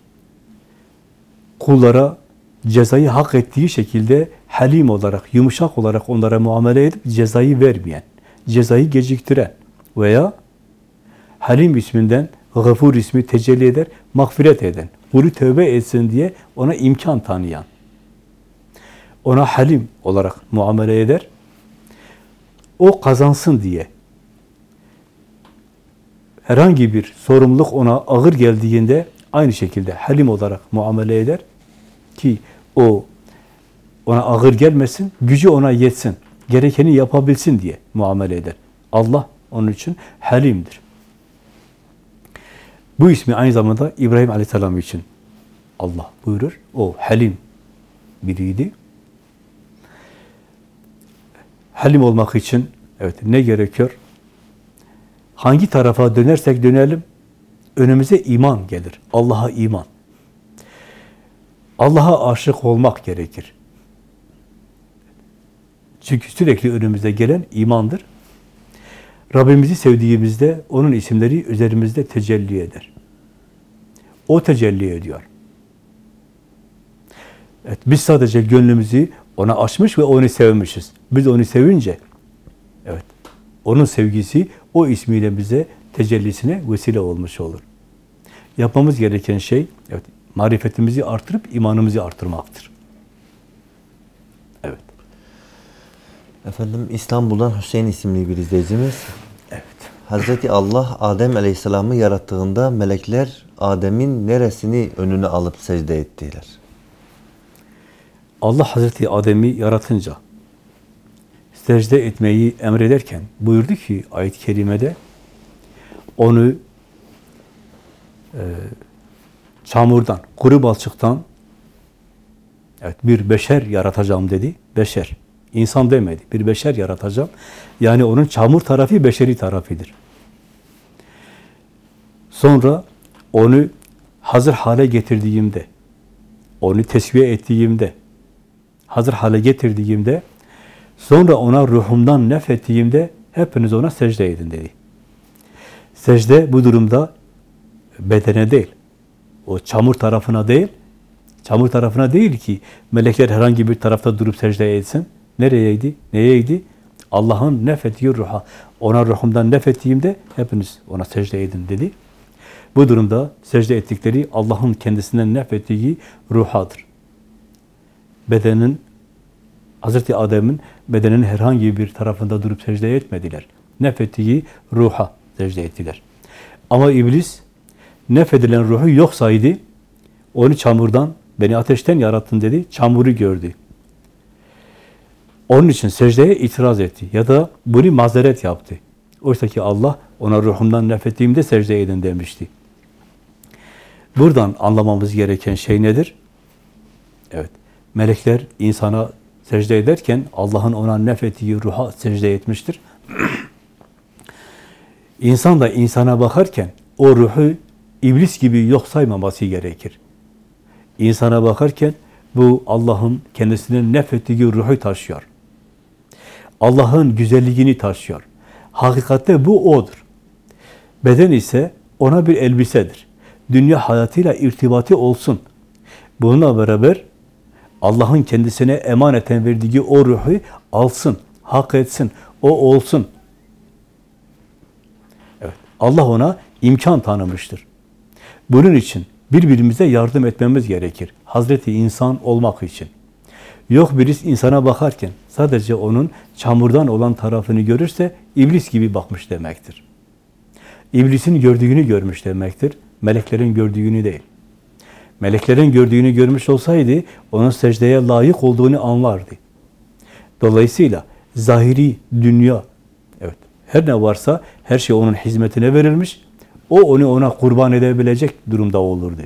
Kullara cezayı hak ettiği şekilde halim olarak, yumuşak olarak onlara muamele edip cezayı vermeyen, cezayı geciktiren veya halim isminden gafur ismi tecelli eder, mağfiret eden, kulü tövbe etsin diye ona imkan tanıyan, ona halim olarak muamele eder, o kazansın diye herhangi bir sorumluluk ona ağır geldiğinde aynı şekilde halim olarak muamele eder ki o ona ağır gelmesin, gücü ona yetsin, gerekeni yapabilsin diye muamele eder. Allah onun için halimdir. Bu ismi aynı zamanda İbrahim Aleyhisselam için Allah buyurur. O halim biriydi. Halim olmak için evet ne gerekiyor? Hangi tarafa dönersek dönelim önümüze iman gelir. Allah'a iman. Allah'a aşık olmak gerekir. Çünkü sürekli önümüze gelen imandır. Rabbimizi sevdiğimizde onun isimleri üzerimizde tecelli eder. O tecelli ediyor. Evet, biz sadece gönlümüzü ona açmış ve onu sevmişiz. Biz onu sevince, evet, onun sevgisi o ismiyle bize tecellisine vesile olmuş olur. Yapmamız gereken şey, evet, marifetimizi artırıp imanımızı artırmaktır. Efendim İstanbul'dan Hüseyin isimli bir izleyicimiz. Evet. Hazreti Allah Adem Aleyhisselam'ı yarattığında melekler Adem'in neresini önüne alıp secde ettiler? Allah Hazreti Adem'i yaratınca secde etmeyi emrederken buyurdu ki ayet-i kerimede onu e, çamurdan, kuru balçıktan evet bir beşer yaratacağım dedi. Beşer. İnsan demedi. Bir beşer yaratacağım. Yani onun çamur tarafı beşeri tarafıdır. Sonra onu hazır hale getirdiğimde, onu tesviye ettiğimde, hazır hale getirdiğimde, sonra ona ruhumdan nefettiğimde hepiniz ona secde edin dedi. Secde bu durumda bedene değil, o çamur tarafına değil, çamur tarafına değil ki melekler herhangi bir tarafta durup secde etsin. Nereyeydi? Neyeydi? Allah'ın nefettiği ruha, ona ruhumdan nefettiğimde hepiniz ona secde edin dedi. Bu durumda secde ettikleri Allah'ın kendisinden nefettiği ruhadır. Bedenin, Hazreti Adem'in bedenin herhangi bir tarafında durup secde etmediler. Nefettiği ruha secde ettiler. Ama iblis nefedilen ruhu yok saydı. Onu çamurdan, beni ateşten yarattın dedi. Çamuru gördü. Onun için secdeye itiraz etti. Ya da bunu mazeret yaptı. Oysa ki Allah ona ruhumdan nefettiğimde secde edin demişti. Buradan anlamamız gereken şey nedir? Evet. Melekler insana secde ederken Allah'ın ona nefettiği ruha secde etmiştir. İnsan da insana bakarken o ruhu iblis gibi yok saymaması gerekir. İnsana bakarken bu Allah'ın kendisine nefettiği ruhu taşıyor. Allah'ın güzelliğini taşıyor. Hakikatte bu O'dur. Beden ise ona bir elbisedir. Dünya hayatıyla irtibatı olsun. Bununla beraber Allah'ın kendisine emaneten verdiği o ruhu alsın, hak etsin, o olsun. Evet, Allah ona imkan tanımıştır. Bunun için birbirimize yardım etmemiz gerekir. Hazreti insan olmak için. Yok birisi insana bakarken sadece onun çamurdan olan tarafını görürse iblis gibi bakmış demektir. İblisin gördüğünü görmüş demektir. Meleklerin gördüğünü değil. Meleklerin gördüğünü görmüş olsaydı onun secdeye layık olduğunu anlardı. Dolayısıyla zahiri dünya, evet her ne varsa her şey onun hizmetine verilmiş. O onu ona kurban edebilecek durumda olurdu.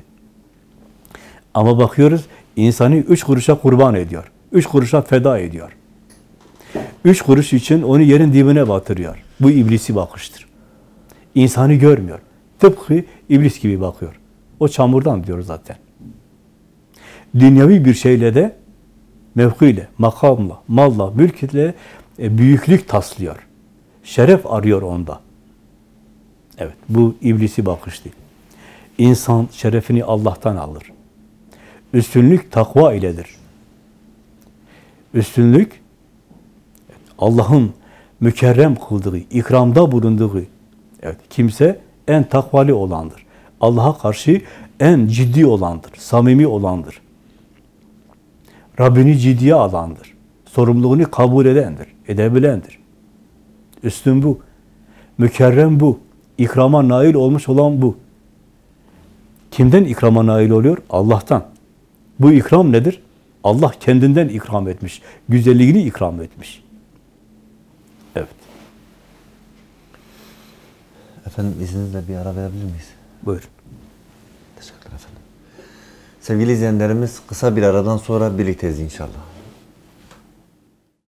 Ama bakıyoruz insanı üç kuruşa kurban ediyor. Üç kuruşa feda ediyor. Üç kuruş için onu yerin dibine batırıyor. Bu iblisi bakıştır. İnsanı görmüyor. Tıpkı iblis gibi bakıyor. O çamurdan diyor zaten. Dünyavi bir şeyle de mevkiyle, makamla, malla, mülkle e, büyüklük taslıyor. Şeref arıyor onda. Evet, bu iblisi bakıştı. İnsan şerefini Allah'tan alır. Üstünlük takva iledir. Üstünlük Allah'ın mükerrem kıldığı, ikramda bulunduğu evet, kimse en takvali olandır. Allah'a karşı en ciddi olandır, samimi olandır. Rabbini ciddiye alandır. Sorumluluğunu kabul edendir, edebilendir. Üstün bu. Mükerrem bu. İkrama nail olmuş olan bu. Kimden ikrama nail oluyor? Allah'tan. Bu ikram nedir? Allah kendinden ikram etmiş. Güzelliğini ikram etmiş. Evet. Efendim izninizle bir ara verebilir miyiz? Buyur. Teşekkürler efendim. Sevgili izleyenlerimiz kısa bir aradan sonra birlikteyiz inşallah.